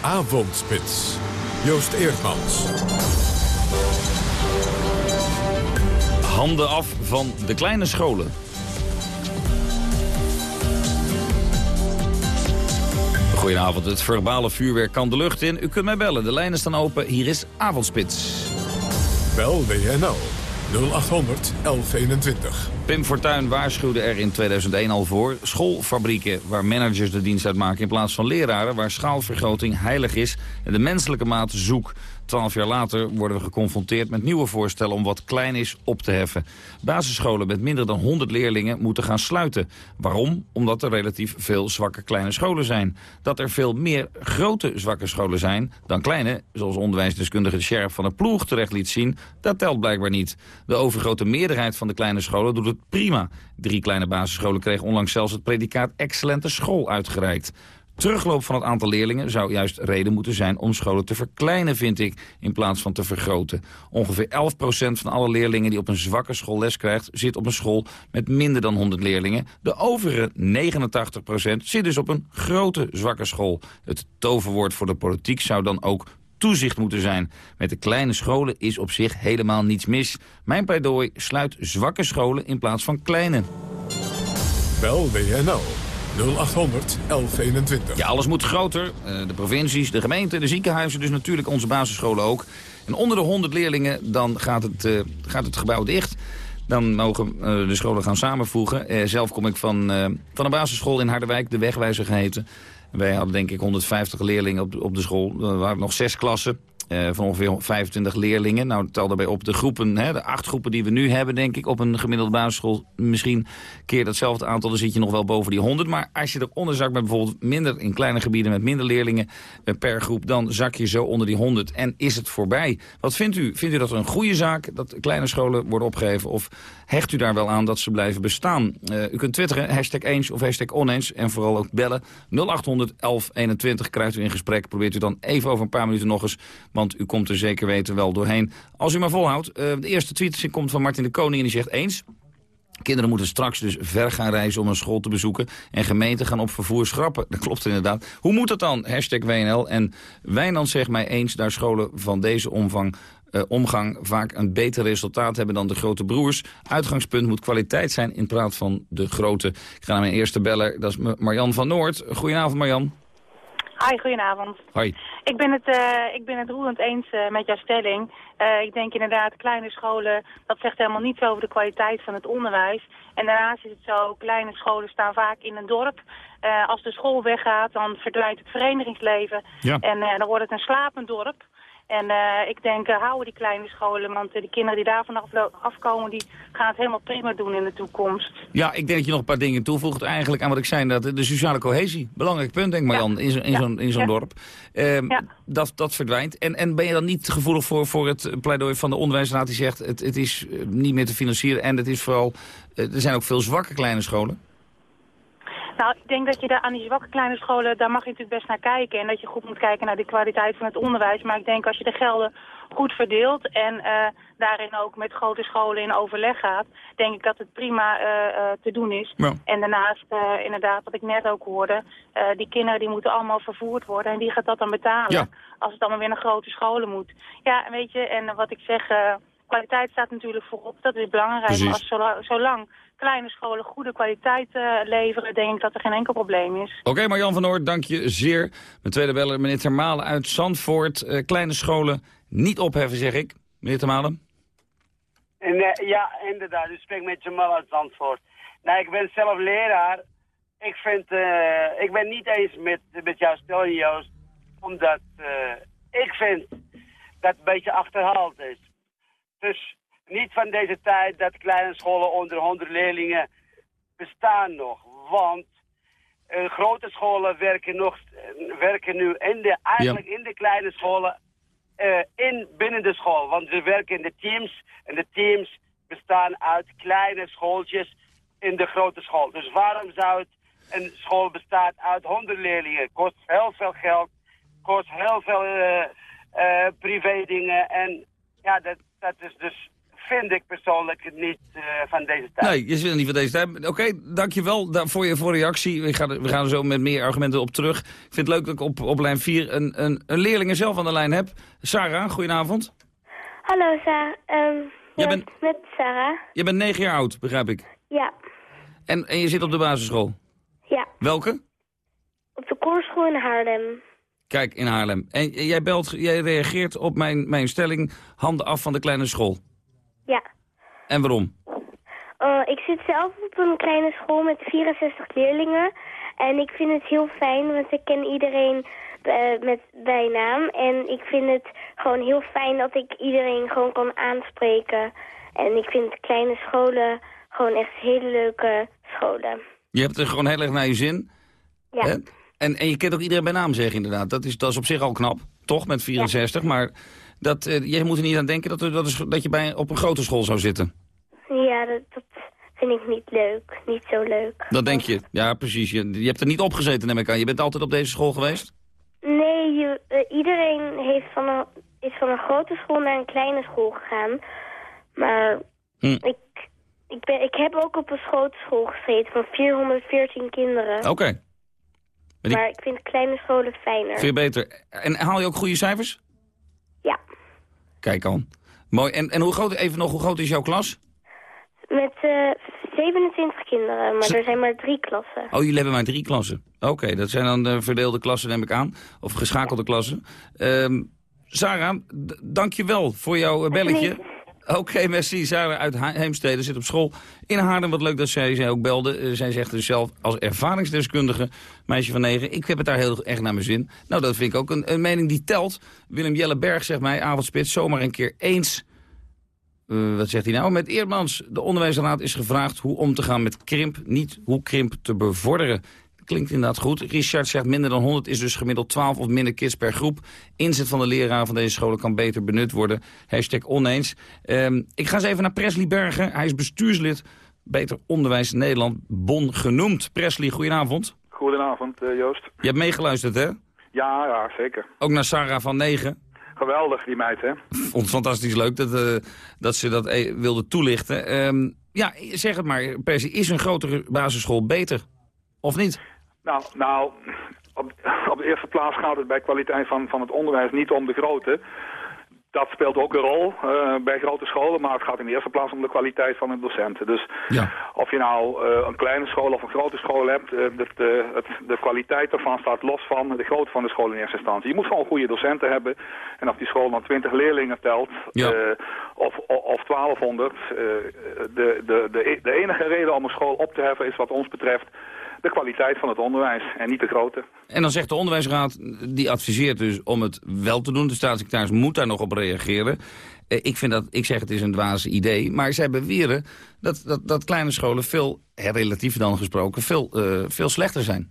Avondspits. Joost Eerdmans. Handen af van de kleine scholen. Goedenavond, het verbale vuurwerk kan de lucht in. U kunt mij bellen, de lijnen staan open. Hier is Avondspits. Bel WNL 0800 1121. Pim Fortuyn waarschuwde er in 2001 al voor. Schoolfabrieken waar managers de dienst uitmaken in plaats van leraren... waar schaalvergroting heilig is en de menselijke maat zoek. Twaalf jaar later worden we geconfronteerd met nieuwe voorstellen om wat klein is op te heffen. Basisscholen met minder dan 100 leerlingen moeten gaan sluiten. Waarom? Omdat er relatief veel zwakke kleine scholen zijn. Dat er veel meer grote zwakke scholen zijn dan kleine, zoals onderwijsdeskundige Sheriff van de Ploeg terecht liet zien, dat telt blijkbaar niet. De overgrote meerderheid van de kleine scholen doet het prima. Drie kleine basisscholen kregen onlangs zelfs het predicaat excellente school uitgereikt. Terugloop van het aantal leerlingen zou juist reden moeten zijn om scholen te verkleinen, vind ik, in plaats van te vergroten. Ongeveer 11% van alle leerlingen die op een zwakke school les krijgt, zit op een school met minder dan 100 leerlingen. De overige 89% zit dus op een grote zwakke school. Het toverwoord voor de politiek zou dan ook toezicht moeten zijn. Met de kleine scholen is op zich helemaal niets mis. Mijn pleidooi sluit zwakke scholen in plaats van kleine. Bel WNL 0800 1121. Ja, alles moet groter. Eh, de provincies, de gemeenten, de ziekenhuizen, dus natuurlijk onze basisscholen ook. En onder de 100 leerlingen, dan gaat het, eh, gaat het gebouw dicht. Dan mogen eh, de scholen gaan samenvoegen. Zelf kom ik van, van een basisschool in Harderwijk, de Wegwijzer geheten. Wij hadden denk ik 150 leerlingen op op de school. Er waren nog zes klassen. Eh, van ongeveer 25 leerlingen. Nou, tel daarbij op de groepen, hè, de acht groepen die we nu hebben, denk ik, op een gemiddelde basisschool. Misschien keer datzelfde aantal, dan zit je nog wel boven die 100. Maar als je eronder zakt met bijvoorbeeld minder in kleine gebieden met minder leerlingen eh, per groep, dan zak je zo onder die 100 en is het voorbij. Wat vindt u? Vindt u dat een goede zaak dat kleine scholen worden opgegeven? Of hecht u daar wel aan dat ze blijven bestaan? Eh, u kunt twitteren, hashtag eens of hashtag oneens en vooral ook bellen. 0800 1121 krijgt u in gesprek. Probeert u dan even over een paar minuten nog eens, want u komt er zeker weten wel doorheen. Als u maar volhoudt. Eh, de eerste tweet komt van Martin de Koning en die zegt eens. Kinderen moeten straks dus ver gaan reizen om een school te bezoeken. En gemeenten gaan op vervoer schrappen. Dat klopt inderdaad. Hoe moet dat dan? Hashtag WNL. En Wijnand zegt mij eens, daar scholen van deze omvang... eh, omgang vaak een beter resultaat hebben dan de grote broers. Uitgangspunt moet kwaliteit zijn in plaats van de grote. Ik ga naar mijn eerste beller, dat is Marjan van Noord. Goedenavond Marjan. Hi, goedenavond. Hoi. Ik ben het, eh, ik ben het roerend eens eh, met jouw stelling. Eh, ik denk inderdaad, kleine scholen, dat zegt helemaal niets over de kwaliteit van het onderwijs. En daarnaast is het zo, kleine scholen staan vaak in een dorp. Als de school weggaat, dan verdwijnt het verenigingsleven. Ja. En dan wordt het een slapend dorp. En eh, ik denk, uh, houden die kleine scholen, want eh, de kinderen die daar vanaf afkomen, die gaan het helemaal prima doen in de toekomst. Ja, ik denk dat je nog een paar dingen toevoegt eigenlijk aan wat ik zei. Dat de sociale cohesie, belangrijk punt denk ik Marjan, in zo'n in zo'n in zo'n Ja. dorp. Ehm, dat, dat verdwijnt. En, en ben je dan niet gevoelig voor, voor het pleidooi van de onderwijsraad die zegt... het, het is eh, niet meer te financieren en het is vooral... eh, er zijn ook veel zwakke kleine scholen. Nou, ik denk dat je daar aan die zwakke kleine scholen, daar mag je natuurlijk best naar kijken. En dat je goed moet kijken naar de kwaliteit van het onderwijs. Maar ik denk als je de gelden goed verdeelt en eh, daarin ook met grote scholen in overleg gaat, denk ik dat het prima eh, eh, te doen is. Ja. En daarnaast, inderdaad, wat ik net ook hoorde, die kinderen die moeten allemaal vervoerd worden. En wie gaat dat dan betalen? Ja. Als het allemaal weer naar grote scholen moet. Ja, weet je, en wat ik zeg, kwaliteit staat natuurlijk voorop. Dat is belangrijk. Precies. Maar als, zolang kleine scholen goede kwaliteit eh, leveren, denk ik dat er geen enkel probleem is. Oké, Marjan van Noord, dank je zeer. Mijn tweede beller, meneer Termalen uit Zandvoort. Eh, kleine scholen niet opheffen, zeg ik. Meneer Termalen? En, eh, ja, inderdaad. U spreekt met Jamal uit Zandvoort. Nou, ik ben zelf leraar. Ik vind, eh, ik ben niet eens met, met jouw stelling, Joost. Omdat eh, ik vind dat het een beetje achterhaald is. Dus niet van deze tijd dat kleine scholen onder 100 leerlingen bestaan nog. Want eh, grote scholen werken, nog, eh, werken nu in de, eigenlijk in de kleine scholen eh, in binnen de school. Want we werken in de teams. En de teams bestaan uit kleine schooltjes in de grote school. Dus waarom zou het een school bestaat uit 100 leerlingen? Kost heel veel geld. Kost heel veel privé dingen. En ja, dat, dat is dus, vind ik persoonlijk niet eh, van deze tijd. Nee, je zit er niet van deze tijd. Oké, dankjewel daar voor je voor reactie. We gaan, we gaan er zo met meer argumenten op terug. Ik vind het leuk dat ik op, op lijn 4 een, een, een leerling er zelf aan de lijn heb. Sarah, goedenavond. Hallo Sarah. Ehm ja, bent- met Sarah. Je bent negen jaar oud, begrijp ik. Ja, En, en je zit op de basisschool. ja. Welke? Op de koorschool in Haarlem. Kijk, in Haarlem. En jij, belt, jij reageert op mijn, mijn stelling handen af van de kleine school. Ja. En waarom? Eh, ik zit zelf op een kleine school met 64 leerlingen. En ik vind het heel fijn, want ik ken iedereen eh, met bijnaam. En ik vind het gewoon heel fijn dat ik iedereen gewoon kan aanspreken. En ik vind kleine scholen gewoon echt hele leuke scholen. Je hebt er gewoon heel erg naar je zin. Ja. Hè? En, en je kent ook iedereen bij naam zeggen inderdaad. Dat is, dat is op zich al knap. Toch, met 64. Maar dat, eh, je moet er niet aan denken dat, dat, is, dat je bij, op een grote school zou zitten. Ja, dat, dat vind ik niet leuk. Niet zo leuk. Dat denk je. Ja, precies. Je, je hebt er niet op gezeten, neem ik aan. Je bent altijd op deze school geweest? Nee, je, eh, iedereen heeft van een, is van een grote school naar een kleine school gegaan. Maar Hm. ik, ik, ben, ik heb ook op een grote school gezeten van 414 kinderen. Oké. Maar die- Maar ik vind kleine scholen fijner. Vind je beter. En haal je ook goede cijfers? Ja. Kijk al. Mooi. En, en hoe groot, even nog, hoe groot is jouw klas? Met eh 27 kinderen, maar er zijn maar drie klassen. Oh, jullie hebben maar drie klassen. Oké, dat zijn dan de verdeelde klassen, neem ik aan. Of geschakelde klassen. Ehm Sarah, dank je wel voor jouw eh, belletje. Oké, merci. Sarah uit Heemstede zit op school in Haarlem. Wat leuk dat zij, ook belde. Eh, zij zegt dus zelf als ervaringsdeskundige, meisje van negen... ik heb het daar heel erg naar mijn zin. Nou, dat vind ik ook een, een mening die telt. Willem Jelleberg zegt mij, avondspits, zomaar een keer eens... Eh, wat zegt hij nou? Met Eerdmans, de onderwijsraad is gevraagd hoe om te gaan met krimp. Niet hoe krimp te bevorderen. Klinkt inderdaad goed. Richard zegt minder dan 100 is dus gemiddeld 12 of minder kids per groep. Inzet van de leraar van deze scholen kan beter benut worden. Hashtag oneens. Ehm, ik ga eens even naar Presley Bergen. Hij is bestuurslid Beter Onderwijs Nederland, Bon genoemd. Presley, goedenavond. Goedenavond, eh, Joost. Je hebt meegeluisterd, hè? Ja, ja, zeker. Ook naar Sarah van 9. Geweldig, die meid, hè? Vond het fantastisch leuk dat, eh, dat ze dat eh, wilde toelichten. Ehm, ja, zeg het maar, Percy, is een grotere basisschool beter? Of niet? Nou, nou op, op de eerste plaats gaat het bij kwaliteit van, van het onderwijs niet om de grootte. Dat speelt ook een rol eh, bij grote scholen, maar het gaat in de eerste plaats om de kwaliteit van de docenten. Dus of je nou eh, een kleine school of een grote school hebt, eh, de, de, het, de kwaliteit daarvan staat los van de grootte van de school in eerste instantie. Je moet gewoon goede docenten hebben. En of die school dan 20 leerlingen telt, of, of, of 1200, eh, de, de, de, de enige reden om een school op te heffen is wat ons betreft de kwaliteit van het onderwijs en niet de grootte. En dan zegt de onderwijsraad, die adviseert dus om het wel te doen. De staatssecretaris moet daar nog op reageren. Eh, ik, vind dat, ik zeg het is een dwaze idee. Maar zij beweren dat, dat, dat kleine scholen veel, relatief dan gesproken, veel, eh, veel slechter zijn.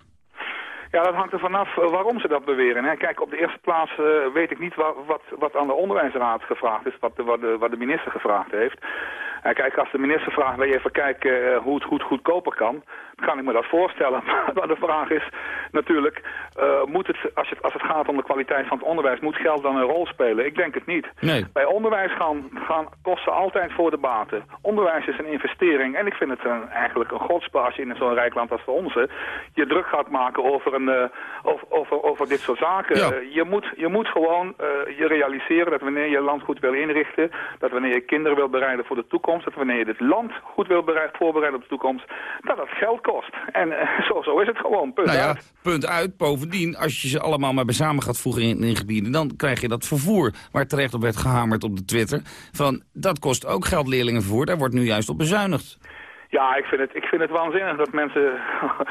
Ja, dat hangt er vanaf eh, waarom ze dat beweren. Hè. Kijk, op de eerste plaats weet ik niet wa- wat, wat aan de onderwijsraad gevraagd is, wat de, wat, de, wat de minister gevraagd heeft. En kijk, als de minister vraagt, wil je even kijken eh, hoe het goed goedkoper kan, dan kan ik me dat voorstellen. maar de vraag is natuurlijk, eh, moet het, als, het, als het gaat om de kwaliteit van het onderwijs, moet geld dan een rol spelen? Ik denk het niet. Nee. Bij onderwijs gaan, gaan kosten altijd voor de baten. Onderwijs is een investering en ik vind het een, eigenlijk een godspaar als je in zo'n rijk land als de onze je druk gaat maken over, een, eh, over, over, over dit soort zaken. Ja. Je, moet, je moet gewoon je realiseren dat wanneer je land goed wil inrichten, dat wanneer je kinderen wil bereiden voor de toekomst, dat wanneer je dit land goed wil bereid, voorbereiden op de toekomst, dat dat geld kost. En eh, zo, zo is het gewoon, punt Nou ja, uit. punt uit. Bovendien, als je ze allemaal maar bij samen gaat voegen in, in gebieden... dan krijg je dat vervoer waar terecht op werd gehamerd op de Twitter. Van, dat kost ook geld leerlingenvervoer. Daar wordt nu juist op bezuinigd. Ja, ik vind het, ik vind het waanzinnig dat mensen,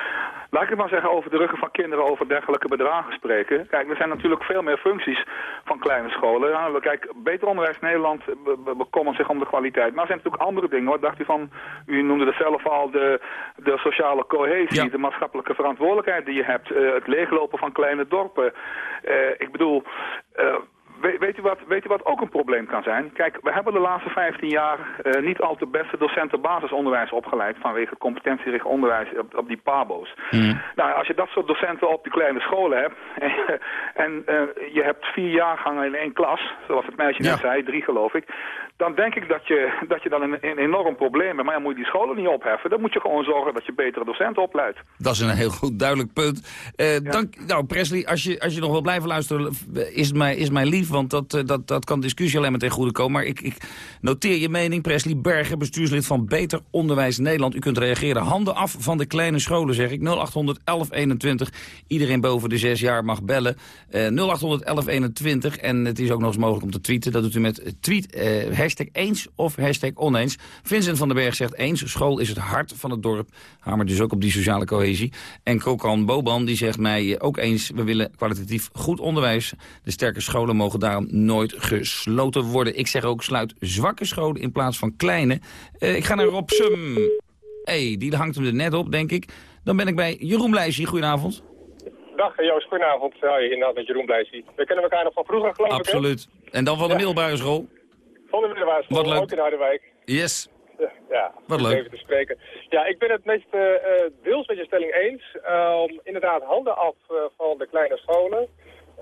laat ik het maar zeggen, over de ruggen van kinderen over dergelijke bedragen spreken. Kijk, er zijn natuurlijk veel meer functies van kleine scholen. Ja, kijk, Beter Onderwijs Nederland be- bekommert zich om de kwaliteit. Maar er zijn natuurlijk andere dingen. Wat dacht u van, u noemde het zelf al, de, de sociale cohesie, de maatschappelijke verantwoordelijkheid die je hebt, eh, het leeglopen van kleine dorpen. Eh, ik bedoel... eh, We- weet, u wat, weet u wat ook een probleem kan zijn? Kijk, we hebben de laatste 15 jaar eh, niet al te beste docenten basisonderwijs opgeleid vanwege competentiegericht onderwijs op, op die PABO's. Nou, als je dat soort docenten op die kleine scholen hebt en, en eh, je hebt vier jaargangen in één klas, zoals het meisje net zei, drie geloof ik, dan denk ik dat je, dat je dan een, een enorm probleem hebt. Maar ja, moet je die scholen niet opheffen, dan moet je gewoon zorgen dat je betere docenten opleidt. Dat is een heel goed duidelijk punt. Eh, dank, nou, Presley, als je, als je nog wil blijven luisteren, is het mij, is mij Want dat, eh, dat, dat kan discussie alleen maar ten goede komen. Maar ik, ik noteer je mening, Presley Berger, bestuurslid van Beter Onderwijs Nederland. U kunt reageren. Handen af van de kleine scholen, zeg ik. 0800 1121. Iedereen boven de zes jaar mag bellen. Eh 0800 1121. En het is ook nog eens mogelijk om te tweeten. Dat doet u met tweet eh, hashtag eens of hashtag oneens. Vincent van den Berg zegt eens. School is het hart van het dorp. Hamer dus ook op die sociale cohesie. En Kokan Boban die zegt mij eh, ook eens. We willen kwalitatief goed onderwijs. De sterke scholen mogen daarom nooit gesloten worden. Ik zeg ook sluit zwakke scholen in plaats van kleine. Eh, ik ga naar Rob Sum. hey, die hangt hem er net op, denk ik. Dan ben ik bij Jeroen Blijsje. Goedenavond. Dag Joost, goedenavond. Hoi, inderdaad met Jeroen Blijsie. We kennen elkaar nog van vroeger, geloof ik. hè? Absoluut. En dan van de Ja. middelbare school. Van de middelbare school, Wat leuk. ook in Harderwijk. Yes. Ja, Ja, Wat om leuk. Even te spreken. Ja, ik ben het meest eh, deels met je stelling eens. Um, inderdaad, handen af van de kleine scholen.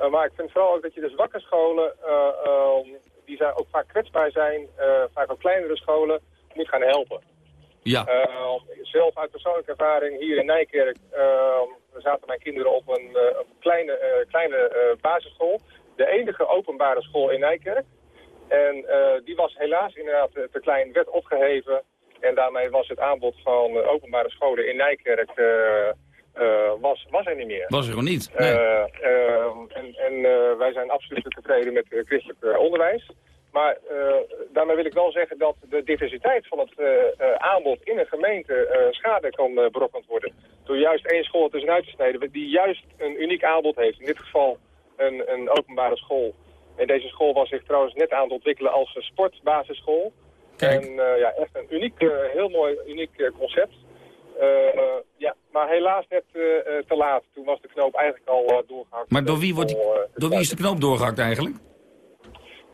Uh, maar ik vind vooral ook dat je de zwakke scholen, uh, um, die zijn ook vaak kwetsbaar zijn, vaak ook kleinere scholen, moet gaan helpen. Ja. Zelf uit persoonlijke ervaring hier in Nijkerk zaten mijn kinderen op een, uh, een kleine, kleine basisschool. De enige openbare school in Nijkerk. En die was helaas inderdaad te klein, werd opgeheven. En daarmee was het aanbod van eh, openbare scholen in Nijkerk eh, eh, was, was er niet meer. Was er gewoon niet. Nee. Eh, eh, en en eh, wij zijn absoluut tevreden met eh, christelijk eh, onderwijs. Maar eh, daarmee wil ik wel zeggen dat de diversiteit van het eh, eh, aanbod in een gemeente eh, schade kan eh, berokkend worden. Door juist één school tussenuit te snijden die juist een uniek aanbod heeft. In dit geval een, een openbare school. En deze school was zich trouwens net aan het ontwikkelen als een sportbasisschool. En eh, ja, echt een uniek, eh, heel mooi uniek eh, concept. Eh, ja, maar helaas net eh, eh, te laat. Toen was de knoop eigenlijk al eh, doorgehakt. Maar door wie, wordt die, eh, door wie is de knoop doorgehakt eigenlijk?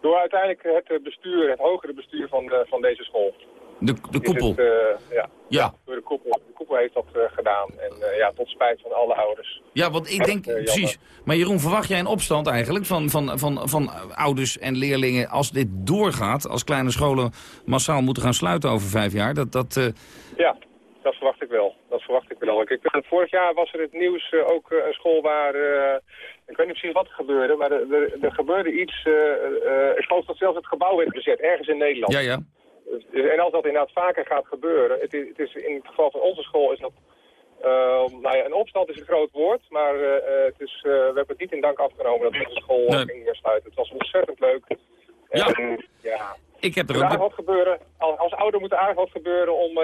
Door uiteindelijk het eh, bestuur, het hogere bestuur van, de, van deze school. De, de koepel. het, eh, ja, Ja. door de koepel. De koepel heeft dat eh, gedaan. En eh, ja, tot spijt van alle ouders. Ja, want ik denk, Eh, precies. Maar Jeroen, verwacht jij een opstand eigenlijk van, van, van, van ouders en leerlingen als dit doorgaat? Als kleine scholen massaal moeten gaan sluiten over vijf jaar? Dat, dat, eh. Ik vorig jaar was er het nieuws eh, ook eh, een school waar... eh, ik weet niet precies wat er gebeurde, maar er, er, er gebeurde iets... ik geloof dat zelfs het gebouw werd bezet, ergens in Nederland. ja, ja. En als dat inderdaad vaker gaat gebeuren, het is, het is in het geval van onze school is dat, eh, nou ja, een opstand is een groot woord, maar het is, we hebben het niet in dank afgenomen dat deze school Nee. ging sluiten. Het was ontzettend leuk. Ja. En, ja. Ik heb er moet ook... gebeuren. Als, ouder moet er eigenlijk wat gebeuren om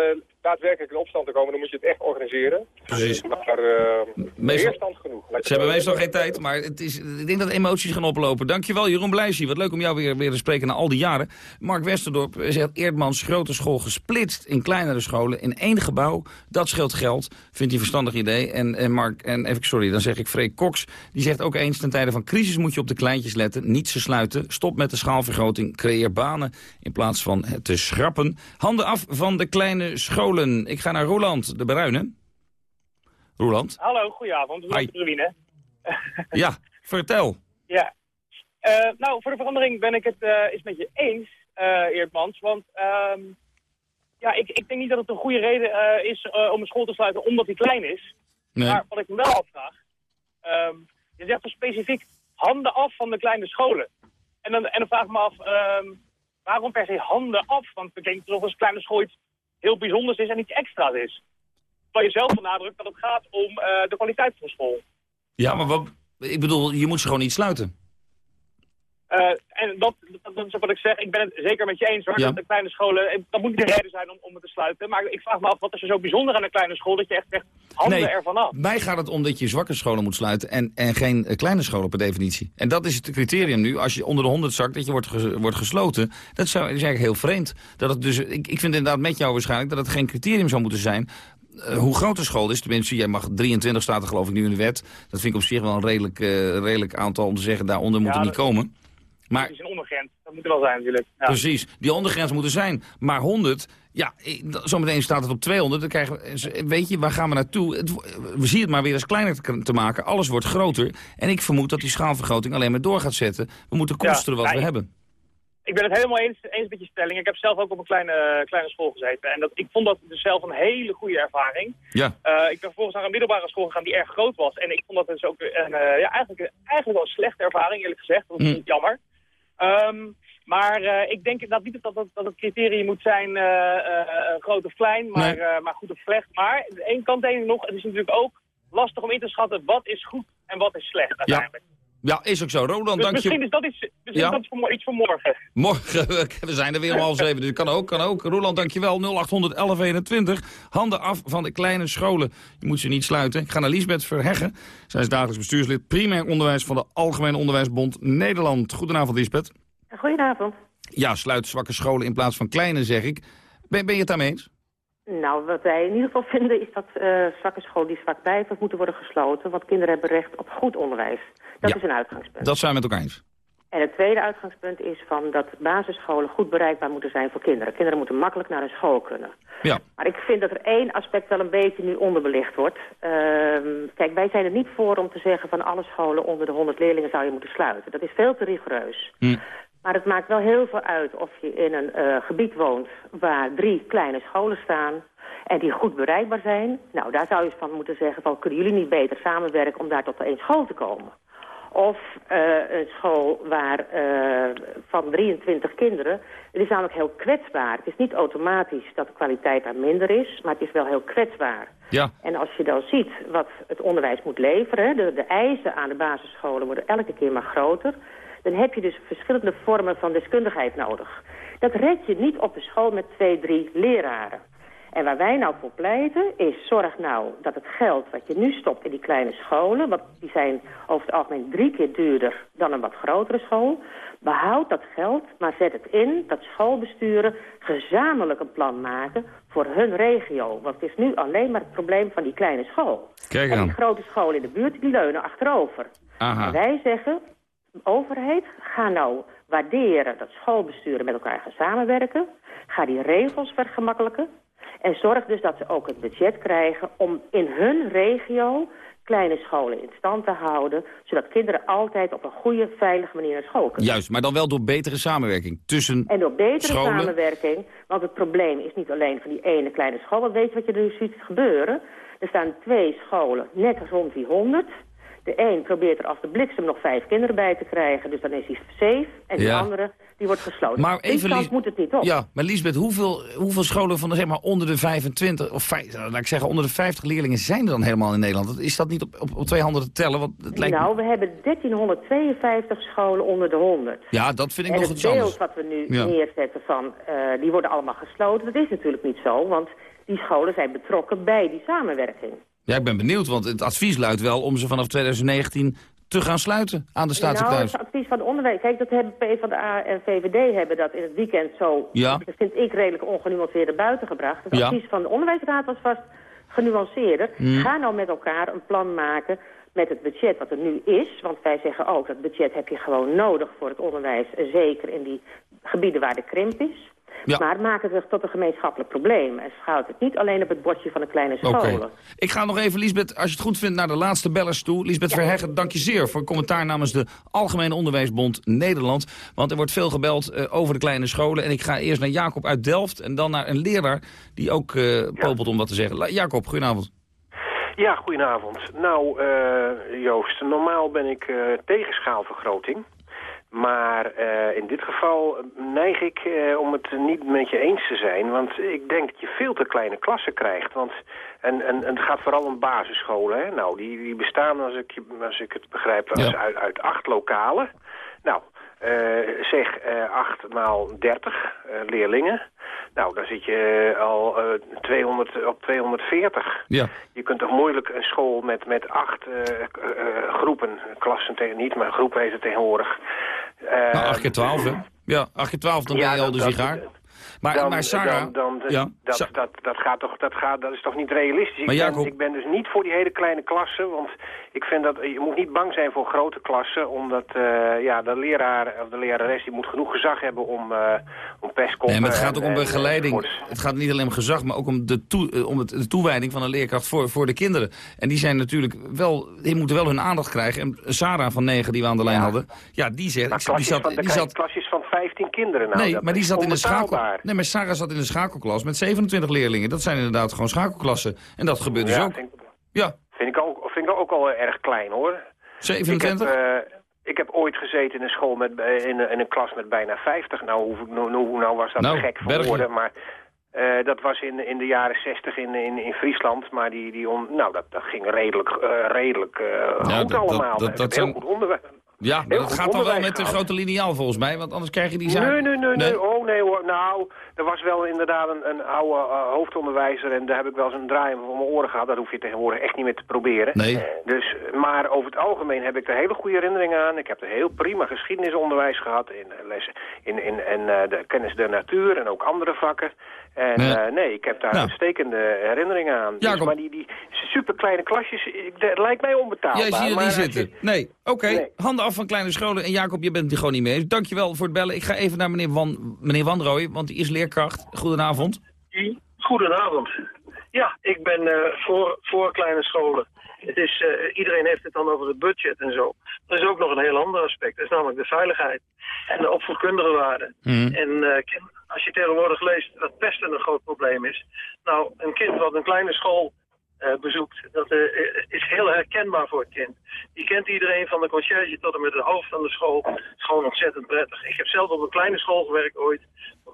daadwerkelijk in opstand te komen. Dan moet je het echt organiseren. Precies. Maar uh, Meestal- weerstand genoeg. Ze hebben meestal geen tijd, maar het is, ik denk dat emoties gaan oplopen. Dankjewel Jeroen Blijsie, wat leuk om jou weer, weer te spreken na al die jaren. Mark Westerdorp zegt Eerdmans grote school gesplitst in kleinere scholen in één gebouw. Dat scheelt geld, vindt hij een verstandig idee. En, en Mark, en even sorry, dan zeg ik Freek Cox, die zegt ook eens ten tijde van crisis moet je op de kleintjes letten. Niet ze sluiten, stop met de schaalvergroting, creëer banen in plaats van het te schrappen. Handen af van de kleine scholen. Ik ga naar Roland, de Bruine. Roland? Hallo, goedenavond. Hi. Ruine. Ja, vertel. Ja. Eh, nou, voor de verandering ben ik het eh eens met je eens, eh Eerdmans. Want ehm, ja, ik, ik denk niet dat het een goede reden is om een school te sluiten omdat die klein is. Nee. Maar wat ik me wel afvraag, ehm, je zegt toch specifiek handen af van de kleine scholen. En dan, en dan vraag ik me af, ehm, waarom per se handen af? Want het klinkt alsof een kleine school iets heel bijzonders is en iets extra's is. Terwijl je zelf benadrukt dat het gaat om eh, de kwaliteit van school. Ja, maar wat, ik bedoel, je moet ze gewoon niet sluiten. Eh, en dat, dat, dat is ook wat ik zeg. Ik ben het zeker met je eens hoor. Ja. Dat de kleine scholen, eh, dat moet niet de reden zijn om, om het te sluiten. Maar ik vraag me af, wat is er zo bijzonder aan een kleine school dat je echt zegt, handen Nee, ervan af? mij gaat het om dat je zwakke scholen moet sluiten en, en geen eh, kleine scholen per definitie. En dat is het criterium nu. Als je onder de 100 zakt, dat je wordt, ges- wordt gesloten. Dat zou, is eigenlijk heel vreemd. Dat het dus, ik, ik vind inderdaad met jou waarschijnlijk dat het geen criterium zou moeten zijn. hoe groot de school is, tenminste, jij mag 23 staat er geloof ik nu in de wet. Dat vind ik op zich wel een redelijk, redelijk aantal om te zeggen, daaronder moet er niet komen. Maar Het is een ondergrens, dat moet er wel zijn natuurlijk. Ja. Precies, die ondergrens moet er zijn. Maar 100, ja, zometeen staat het op 200. Dan krijgen we, weet je, waar gaan we naartoe? Het, we zien het maar weer eens kleiner te, te maken. Alles wordt groter. En ik vermoed dat die schaalvergroting alleen maar door gaat zetten. We moeten Ja, koesteren wat we hebben. Ik ben het helemaal eens, eens met je stelling. Ik heb zelf ook op een kleine, kleine school gezeten. En dat, ik vond dat dus zelf een hele goede ervaring. Ja. Eh, ik ben vervolgens naar een middelbare school gegaan die erg groot was. En ik vond dat dus ook een, eh, ja, eigenlijk, eigenlijk wel een slechte ervaring, eerlijk gezegd. Dat is Mm. jammer. Ehm, maar eh, ik denk inderdaad niet dat, dat, dat het criterium moet zijn eh, eh, groot of klein, maar, Nee. maar goed of slecht. Maar ene kant denk ik nog, het is natuurlijk ook lastig om in te schatten wat is goed en wat is slecht uiteindelijk. Ja, is ook zo. Roland, Dus dank misschien je. is dat iets, misschien Ja. is dat iets voor, mo- iets voor morgen. Morgen, we zijn er weer om half zeven. Dus kan ook, kan ook. Roland, dankjewel. 0800 1121. Handen af van de kleine scholen. Je moet ze niet sluiten. Ik ga naar Liesbeth Verheggen. Zij is dagelijks bestuurslid primair onderwijs van de Algemene Onderwijsbond Nederland. Goedenavond, Liesbeth. Goedenavond. Ja, sluit zwakke scholen in plaats van kleine, zeg ik. Ben, ben je het daarmee eens? Nou, wat wij in ieder geval vinden is dat eh zwakke scholen die zwak blijven moeten worden gesloten. Want kinderen hebben recht op goed onderwijs. Dat Ja. is een uitgangspunt. Dat zijn we met elkaar eens. En het tweede uitgangspunt is van dat basisscholen goed bereikbaar moeten zijn voor kinderen. Kinderen moeten makkelijk naar hun school kunnen. Ja. Maar ik vind dat er één aspect wel een beetje nu onderbelicht wordt. Ehm, kijk, wij zijn er niet voor om te zeggen van alle scholen onder de 100 leerlingen zou je moeten sluiten. Dat is veel te rigoureus. Hm. Maar het maakt wel heel veel uit of je in een eh, gebied woont waar drie kleine scholen staan en die goed bereikbaar zijn. Nou, daar zou je van moeten zeggen van kunnen jullie niet beter samenwerken om daar tot één school te komen. Of uh, een school waar uh, van 23 kinderen... Het is namelijk heel kwetsbaar. Het is niet automatisch dat de kwaliteit daar minder is, maar het is wel heel kwetsbaar. Ja. En als je dan ziet wat het onderwijs moet leveren... De, de eisen aan de basisscholen worden elke keer maar groter... dan heb je dus verschillende vormen van deskundigheid nodig. Dat red je niet op de school met twee, drie leraren. En waar wij nou voor pleiten is, zorg nou dat het geld wat je nu stopt in die kleine scholen... want die zijn over het algemeen drie keer duurder dan een wat grotere school... behoud dat geld, maar zet het in dat schoolbesturen gezamenlijk een plan maken voor hun regio. Want het is nu alleen maar het probleem van die kleine school. Kijk en die grote scholen in de buurt, die leunen achterover. Aha. En wij zeggen, overheid, ga nou waarderen dat schoolbesturen met elkaar gaan samenwerken. Ga die regels vergemakkelijken. En zorg dus dat ze ook het budget krijgen om in hun regio kleine scholen in stand te houden... zodat kinderen altijd op een goede, veilige manier naar school kunnen. Juist, maar dan wel door betere samenwerking tussen En door betere scholen. samenwerking, want het probleem is niet alleen van die ene kleine school. Want weet je wat je nu ziet gebeuren? Er staan twee scholen net rond die 100. De een probeert er als de bliksem nog vijf kinderen bij te krijgen, dus dan is hij safe. En de Ja. andere, die wordt gesloten. Maar even, kant moet het niet op. Ja, maar Liesbeth, hoeveel, hoeveel scholen van de, zeg maar, onder de 25, of vijf, laat ik zeggen, onder de 50 leerlingen zijn er dan helemaal in Nederland? Is dat niet op, op, op twee handen te tellen? Want het lijkt me- Nou, we hebben 1352 scholen onder de 100. Ja, dat vind ik en nog het iets anders. beeld wat we nu Ja. neerzetten van, eh, die worden allemaal gesloten, dat is natuurlijk niet zo, want die scholen zijn betrokken bij die samenwerking. Ja, ik ben benieuwd, want het advies luidt wel om ze vanaf 2019 te gaan sluiten aan de Nou, staatssecretaris. het advies van de onderwijs. Kijk, dat hebben PvdA en VVD hebben dat in het weekend zo, Ja. dat vind ik redelijk ongenuanceerd naar buiten gebracht. Het Ja. advies van de onderwijsraad was vast genuanceerder. Hmm. Ga nou met elkaar een plan maken met het budget wat er nu is. Want wij zeggen ook, dat budget heb je gewoon nodig voor het onderwijs. Zeker in die gebieden waar de krimp is. Ja. Maar maak het dus tot een gemeenschappelijk probleem. En schout het niet alleen op het bordje van de kleine Oké. scholen. Ik ga nog even, Liesbeth, als je het goed vindt, naar de laatste bellers toe. Liesbeth Verheggen, dank je zeer voor een commentaar namens de Algemene Onderwijsbond Nederland. Want er wordt veel gebeld eh, over de kleine scholen. En ik ga eerst naar Jacob uit Delft en dan naar een leraar die ook eh popelt om wat te zeggen. La- Jacob, goedenavond. Ja, goedenavond. Nou, eh, Joost, normaal ben ik eh, tegen schaalvergroting. Maar eh, in dit geval neig ik eh, om het niet met je eens te zijn. Want ik denk dat je veel te kleine klassen krijgt. Want en, en, en het gaat vooral om basisscholen. Hè? Nou, die, die bestaan, als ik, als ik het begrijp, als uit, uit acht lokalen. Nou, eh, zeg 8 maal 30 eh, leerlingen. Nou, dan zit je al eh 200 op 240. Ja. Je kunt toch moeilijk een school met, met acht groepen, klassen tegen niet, maar groepen heet het tegenwoordig. Eh, Nou, 8 keer 12, hè? Ja, 8 keer 12, dan Ja, ben je al de sigaar. Maar, dan, maar Sarah... Dan, dan, ja, dat, Sa- dat, dat, gaat toch, dat, gaat, dat is toch niet realistisch? Maar ik, ben, ik ben dus niet voor die hele kleine klassen, want ik vind dat je moet niet bang zijn voor grote klassen, omdat eh, ja, de leraar of de lerares die moet genoeg gezag hebben om, eh om. Nee, maar het gaat ook om begeleiding. Het gaat niet alleen om gezag, maar ook om de, toe, eh, om het, de toewijding van een leerkracht voor, voor de kinderen. En die zijn natuurlijk wel, die moeten wel hun aandacht krijgen. En Sarah van 9, die we aan de lijn hadden, ja, die zegt... Ik- die zat, van, die zat, klasjes van 15 kinderen. Nou, nee, maar die zat in de schakel. Nee, maar Sarah zat in de schakelklas met 27 leerlingen. Dat zijn inderdaad gewoon schakelklassen. En dat gebeurt dus ook. Ja, vind, ik ook, vind ik ook al erg klein hoor. 27? Ik heb, eh, ik heb ooit gezeten in een school met, eh, in, een- in een klas met bijna 50. Nou, hoe, nou, nou, nou was dat Nou, gek voor woorden, maar eh, dat was in, in de jaren 60 in, in, in Friesland. Maar die, die on, nou, dat, dat ging redelijk, eh, redelijk eh, Ja, goed dat- dat- allemaal. dat- dat heel zijn- goed onderwijs. Ja maar dat gaat dan wel met de grote liniaal volgens mij. Want anders krijg je die zaak... Nee, nee, nee, nee. Oh nee hoor. Nou, er was wel inderdaad een, een oude eh, hoofdonderwijzer en daar heb ik wel eens een draai voor mijn oren gehad. Dat hoef je tegenwoordig echt niet meer te proberen. Nee. Dus, maar over het algemeen heb ik er hele goede herinneringen aan. Ik heb er heel prima geschiedenisonderwijs gehad in eh, lessen in, in, en eh, de kennis der natuur en ook andere vakken. En Ja. eh, nee, ik heb daar Nou. uitstekende herinneringen aan. Dus, Jacob. maar die, die superkleine klasjes, dat lijkt mij onbetaalbaar. Jij ziet er niet je- zitten. Nee, oké. Nee. Handen af van kleine scholen. En Jacob, je bent er gewoon niet mee eens. Dankjewel voor het bellen. Ik ga even naar meneer Van, meneer Van Rooij, want die is leerkracht. Goedenavond. Goedenavond. Ja, ik ben eh, voor, voor kleine scholen. Het is, eh, iedereen heeft het dan over het budget en zo. Er is ook nog een heel ander aspect. Dat is namelijk de veiligheid en de opvoedkundige waarde. Mhm. En eh, als je tegenwoordig leest dat pesten een groot probleem is. Nou, een kind wat een kleine school eh, bezoekt. Dat eh, is heel herkenbaar voor het kind. Je kent iedereen van de conciërge tot en met het hoofd van de school. Het is gewoon ontzettend prettig. Ik heb zelf op een kleine school gewerkt ooit.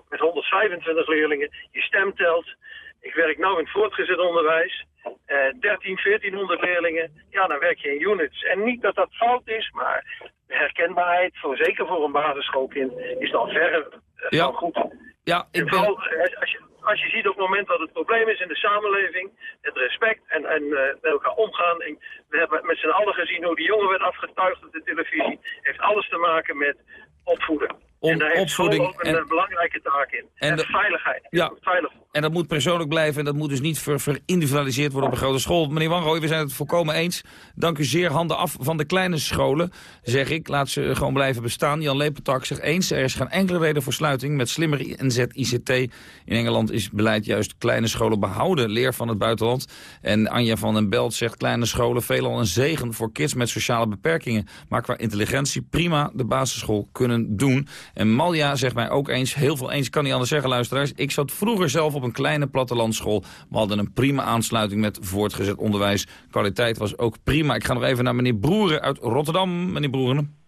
Met 125 leerlingen. Je stem telt. Ik werk nu in het voortgezet onderwijs. Eh, 13, 1400 leerlingen. Ja, dan werk je in units. En niet dat dat fout is, maar de herkenbaarheid, voor, zeker voor een basisschoolkind, is dan verre eh, Ja. goed. Ja, ik En ben... vooral, eh, als, je, als je ziet op het moment dat het probleem is in de samenleving, het respect en, en eh, met elkaar omgaan. En we hebben met z'n allen gezien hoe die jongen werd afgetuigd op de televisie. Heeft alles te maken met opvoeden. Om- en daar heeft school opvoeding ook een en- eh, belangrijke taak in. en En, de- veiligheid. Ja. Veilig. En dat moet persoonlijk blijven en dat moet dus niet ver, verindividualiseerd worden op een grote school. Meneer Wanrooy, we zijn het volkomen eens. Dank u zeer. Handen af van de kleine scholen, zeg ik. Laat ze gewoon blijven bestaan. Jan Lepetak zegt eens, er is geen enkele reden voor sluiting. Met slimmer inzet ICT in Engeland is beleid juist kleine scholen behouden. Leer van het buitenland. En Anja van den Belt zegt kleine scholen veelal een zegen voor kids met sociale beperkingen. Maar qua intelligentie prima de basisschool kunnen doen. En Malja zegt mij ook eens, heel veel eens kan niet anders zeggen luisteraars. Ik zat vroeger zelf op een kleine plattelandschool. We hadden een prima aansluiting met voortgezet onderwijs. Kwaliteit was ook prima. Ik ga nog even naar meneer Broeren uit Rotterdam. Meneer Broeren.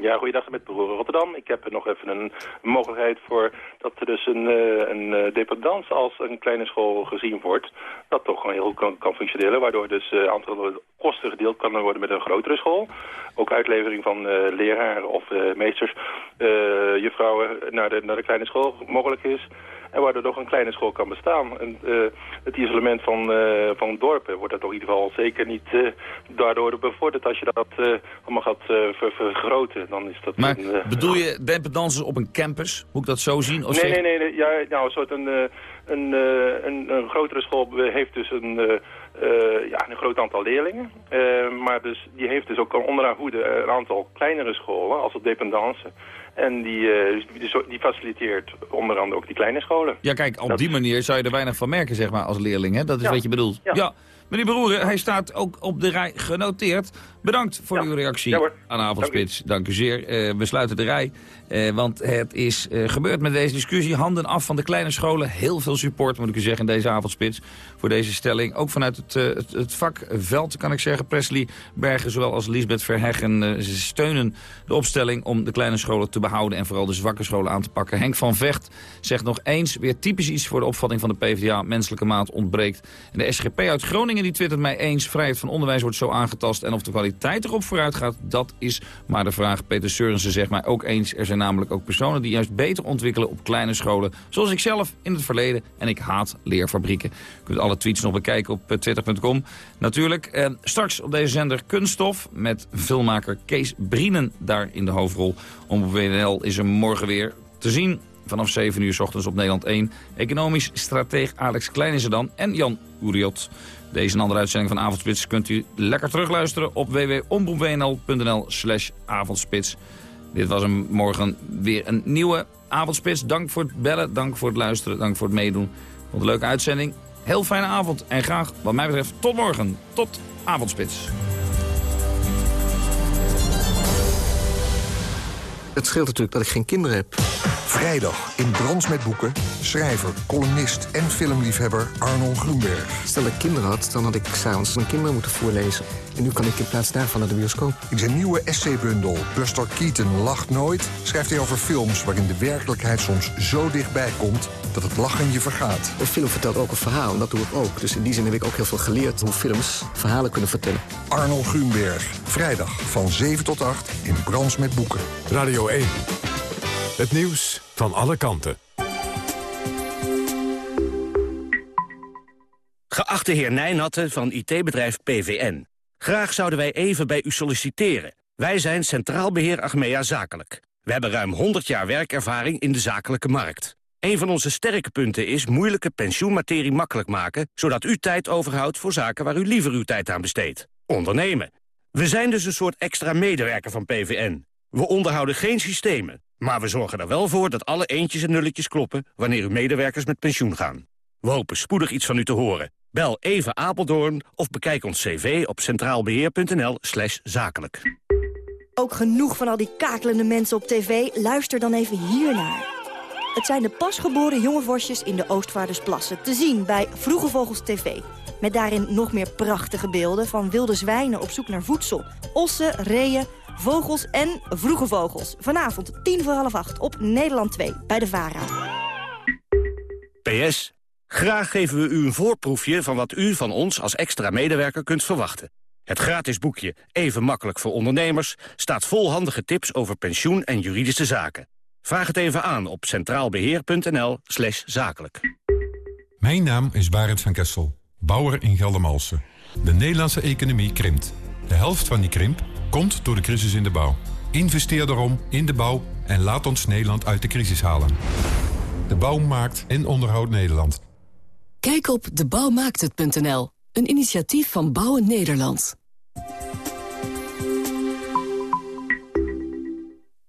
Ja, goeiedag met Broer Rotterdam. Ik heb nog even een mogelijkheid voor dat er dus een, eh, een eh, dependance als een kleine school gezien wordt. Dat toch gewoon heel goed kan, kan functioneren, waardoor dus eh aantal kosten gedeeld kan worden met een grotere school. Ook uitlevering van eh, leraren of meesters, eh, juffrouwen naar de, naar de kleine school mogelijk is. En waardoor toch een kleine school kan bestaan. En, eh, het isolement van, eh, van dorpen wordt dat toch in ieder geval zeker niet eh, daardoor bevorderd. Als je dat allemaal gaat ver- vergroten, dan is dat... Maar een, bedoel je dependances op een campus? Moet ik dat zo zien? Of Nee, nee, nee, nee. Ja, nou, een soort een, een, een, een grotere school heeft dus een, ja, een groot aantal leerlingen. Maar dus, die heeft dus ook onder haar hoede een aantal kleinere scholen, als het dependance. En die, eh, die, faciliteert onder andere ook die kleine scholen. Ja, kijk, op die manier zou je er weinig van merken, zeg maar, als leerling. Hè? Dat is Ja. wat je bedoelt. Ja. Meneer Broeren, hij staat ook op de rij genoteerd. Bedankt voor uw reactie Ja, aan Avondspits. Dank u, zeer. Eh, we sluiten de rij, eh, want het is eh, gebeurd met deze discussie. Handen af van de kleine scholen. Heel veel support, moet ik u zeggen, in deze Avondspits. Voor deze stelling. Ook vanuit het, het, het vakveld, kan ik zeggen. Presley Bergen, zowel als Lisbeth Verheggen, ze steunen de opstelling... om de kleine scholen te behouden en vooral de zwakke scholen aan te pakken. Henk van Vecht zegt nog eens, weer typisch iets voor de opvatting van de PvdA. Menselijke maat ontbreekt. En de SGP uit Groningen die twittert mij eens... vrijheid van onderwijs wordt zo aangetast en of de kwaliteit erop vooruit gaat... dat is maar de vraag. Peter Seurensen zegt mij ook eens... er zijn namelijk ook personen die juist beter ontwikkelen op kleine scholen... zoals ik zelf in het verleden. En ik haat leerfabrieken. U kunt alle tweets nog bekijken op eh, twitter.com. Natuurlijk, eh, straks op deze zender Kunststof... met filmmaker Kees Brienen daar in de hoofdrol. Om WNL is er morgen weer te zien... Vanaf 7 uur 's ochtends op Nederland 1. Economisch strateeg Alex Klein is er dan. En Jan Uriot. Deze en andere uitzending van Avondspits kunt u lekker terugluisteren op www.omroepwnl.nl slash avondspits. Dit was hem morgen weer een nieuwe Avondspits. Dank voor het bellen, dank voor het luisteren, dank voor het meedoen. Vond een leuke uitzending. Heel fijne avond en graag, wat mij betreft, tot morgen. Tot Avondspits. Het scheelt natuurlijk dat ik geen kinderen heb. Vrijdag in Brands met Boeken. Schrijver, columnist en filmliefhebber Arnold Groenberg. Stel dat ik kinderen had, dan had ik s'avonds mijn kinderen moeten voorlezen. En nu kan ik in plaats daarvan naar de bioscoop. In zijn nieuwe essaybundel Buster Keaton lacht nooit... schrijft hij over films waarin de werkelijkheid soms zo dichtbij komt... dat het lachen je vergaat. Een film vertelt ook een verhaal en dat doe ik ook. Dus in die zin heb ik ook heel veel geleerd hoe films verhalen kunnen vertellen. Arnold Groenberg. Vrijdag van 7 tot 8 in Brands met Boeken. Radio 1. Het nieuws van alle kanten. Geachte heer Nijnatten van IT-bedrijf PVN. Graag zouden wij even bij u solliciteren. Wij zijn Centraal Beheer Achmea Zakelijk. We hebben ruim 100 jaar werkervaring in de zakelijke markt. Een van onze sterke punten is moeilijke pensioenmaterie makkelijk maken... zodat u tijd overhoudt voor zaken waar u liever uw tijd aan besteedt. Ondernemen. We zijn dus een soort extra medewerker van PVN. We onderhouden geen systemen, maar we zorgen er wel voor... dat alle eentjes en nulletjes kloppen wanneer uw medewerkers met pensioen gaan. We hopen spoedig iets van u te horen. Bel even Apeldoorn of bekijk ons cv op centraalbeheer.nl slash zakelijk. Ook genoeg van al die kakelende mensen op tv? Luister dan even hiernaar. Het zijn de pasgeboren jonge vosjes in de Oostvaardersplassen. Te zien bij Vroege Vogels TV. Met daarin nog meer prachtige beelden van wilde zwijnen op zoek naar voedsel. Ossen, reeën, vogels en vroege vogels. Vanavond tien voor half acht op Nederland 2 bij de VARA. PS. Graag geven we u een voorproefje van wat u van ons als extra medewerker kunt verwachten. Het gratis boekje Even makkelijk voor ondernemers staat vol handige tips over pensioen en juridische zaken. Vraag het even aan op centraalbeheer.nl slash zakelijk. Mijn naam is Barend van Kessel, bouwer in Geldermalsen. De Nederlandse economie krimpt. De helft van die krimp komt door de crisis in de bouw. Investeer daarom in de bouw en laat ons Nederland uit de crisis halen. De bouw maakt en onderhoudt Nederland. Kijk op debouwmaakthet.nl, een initiatief van Bouwen Nederland.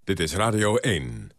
Dit is Radio 1.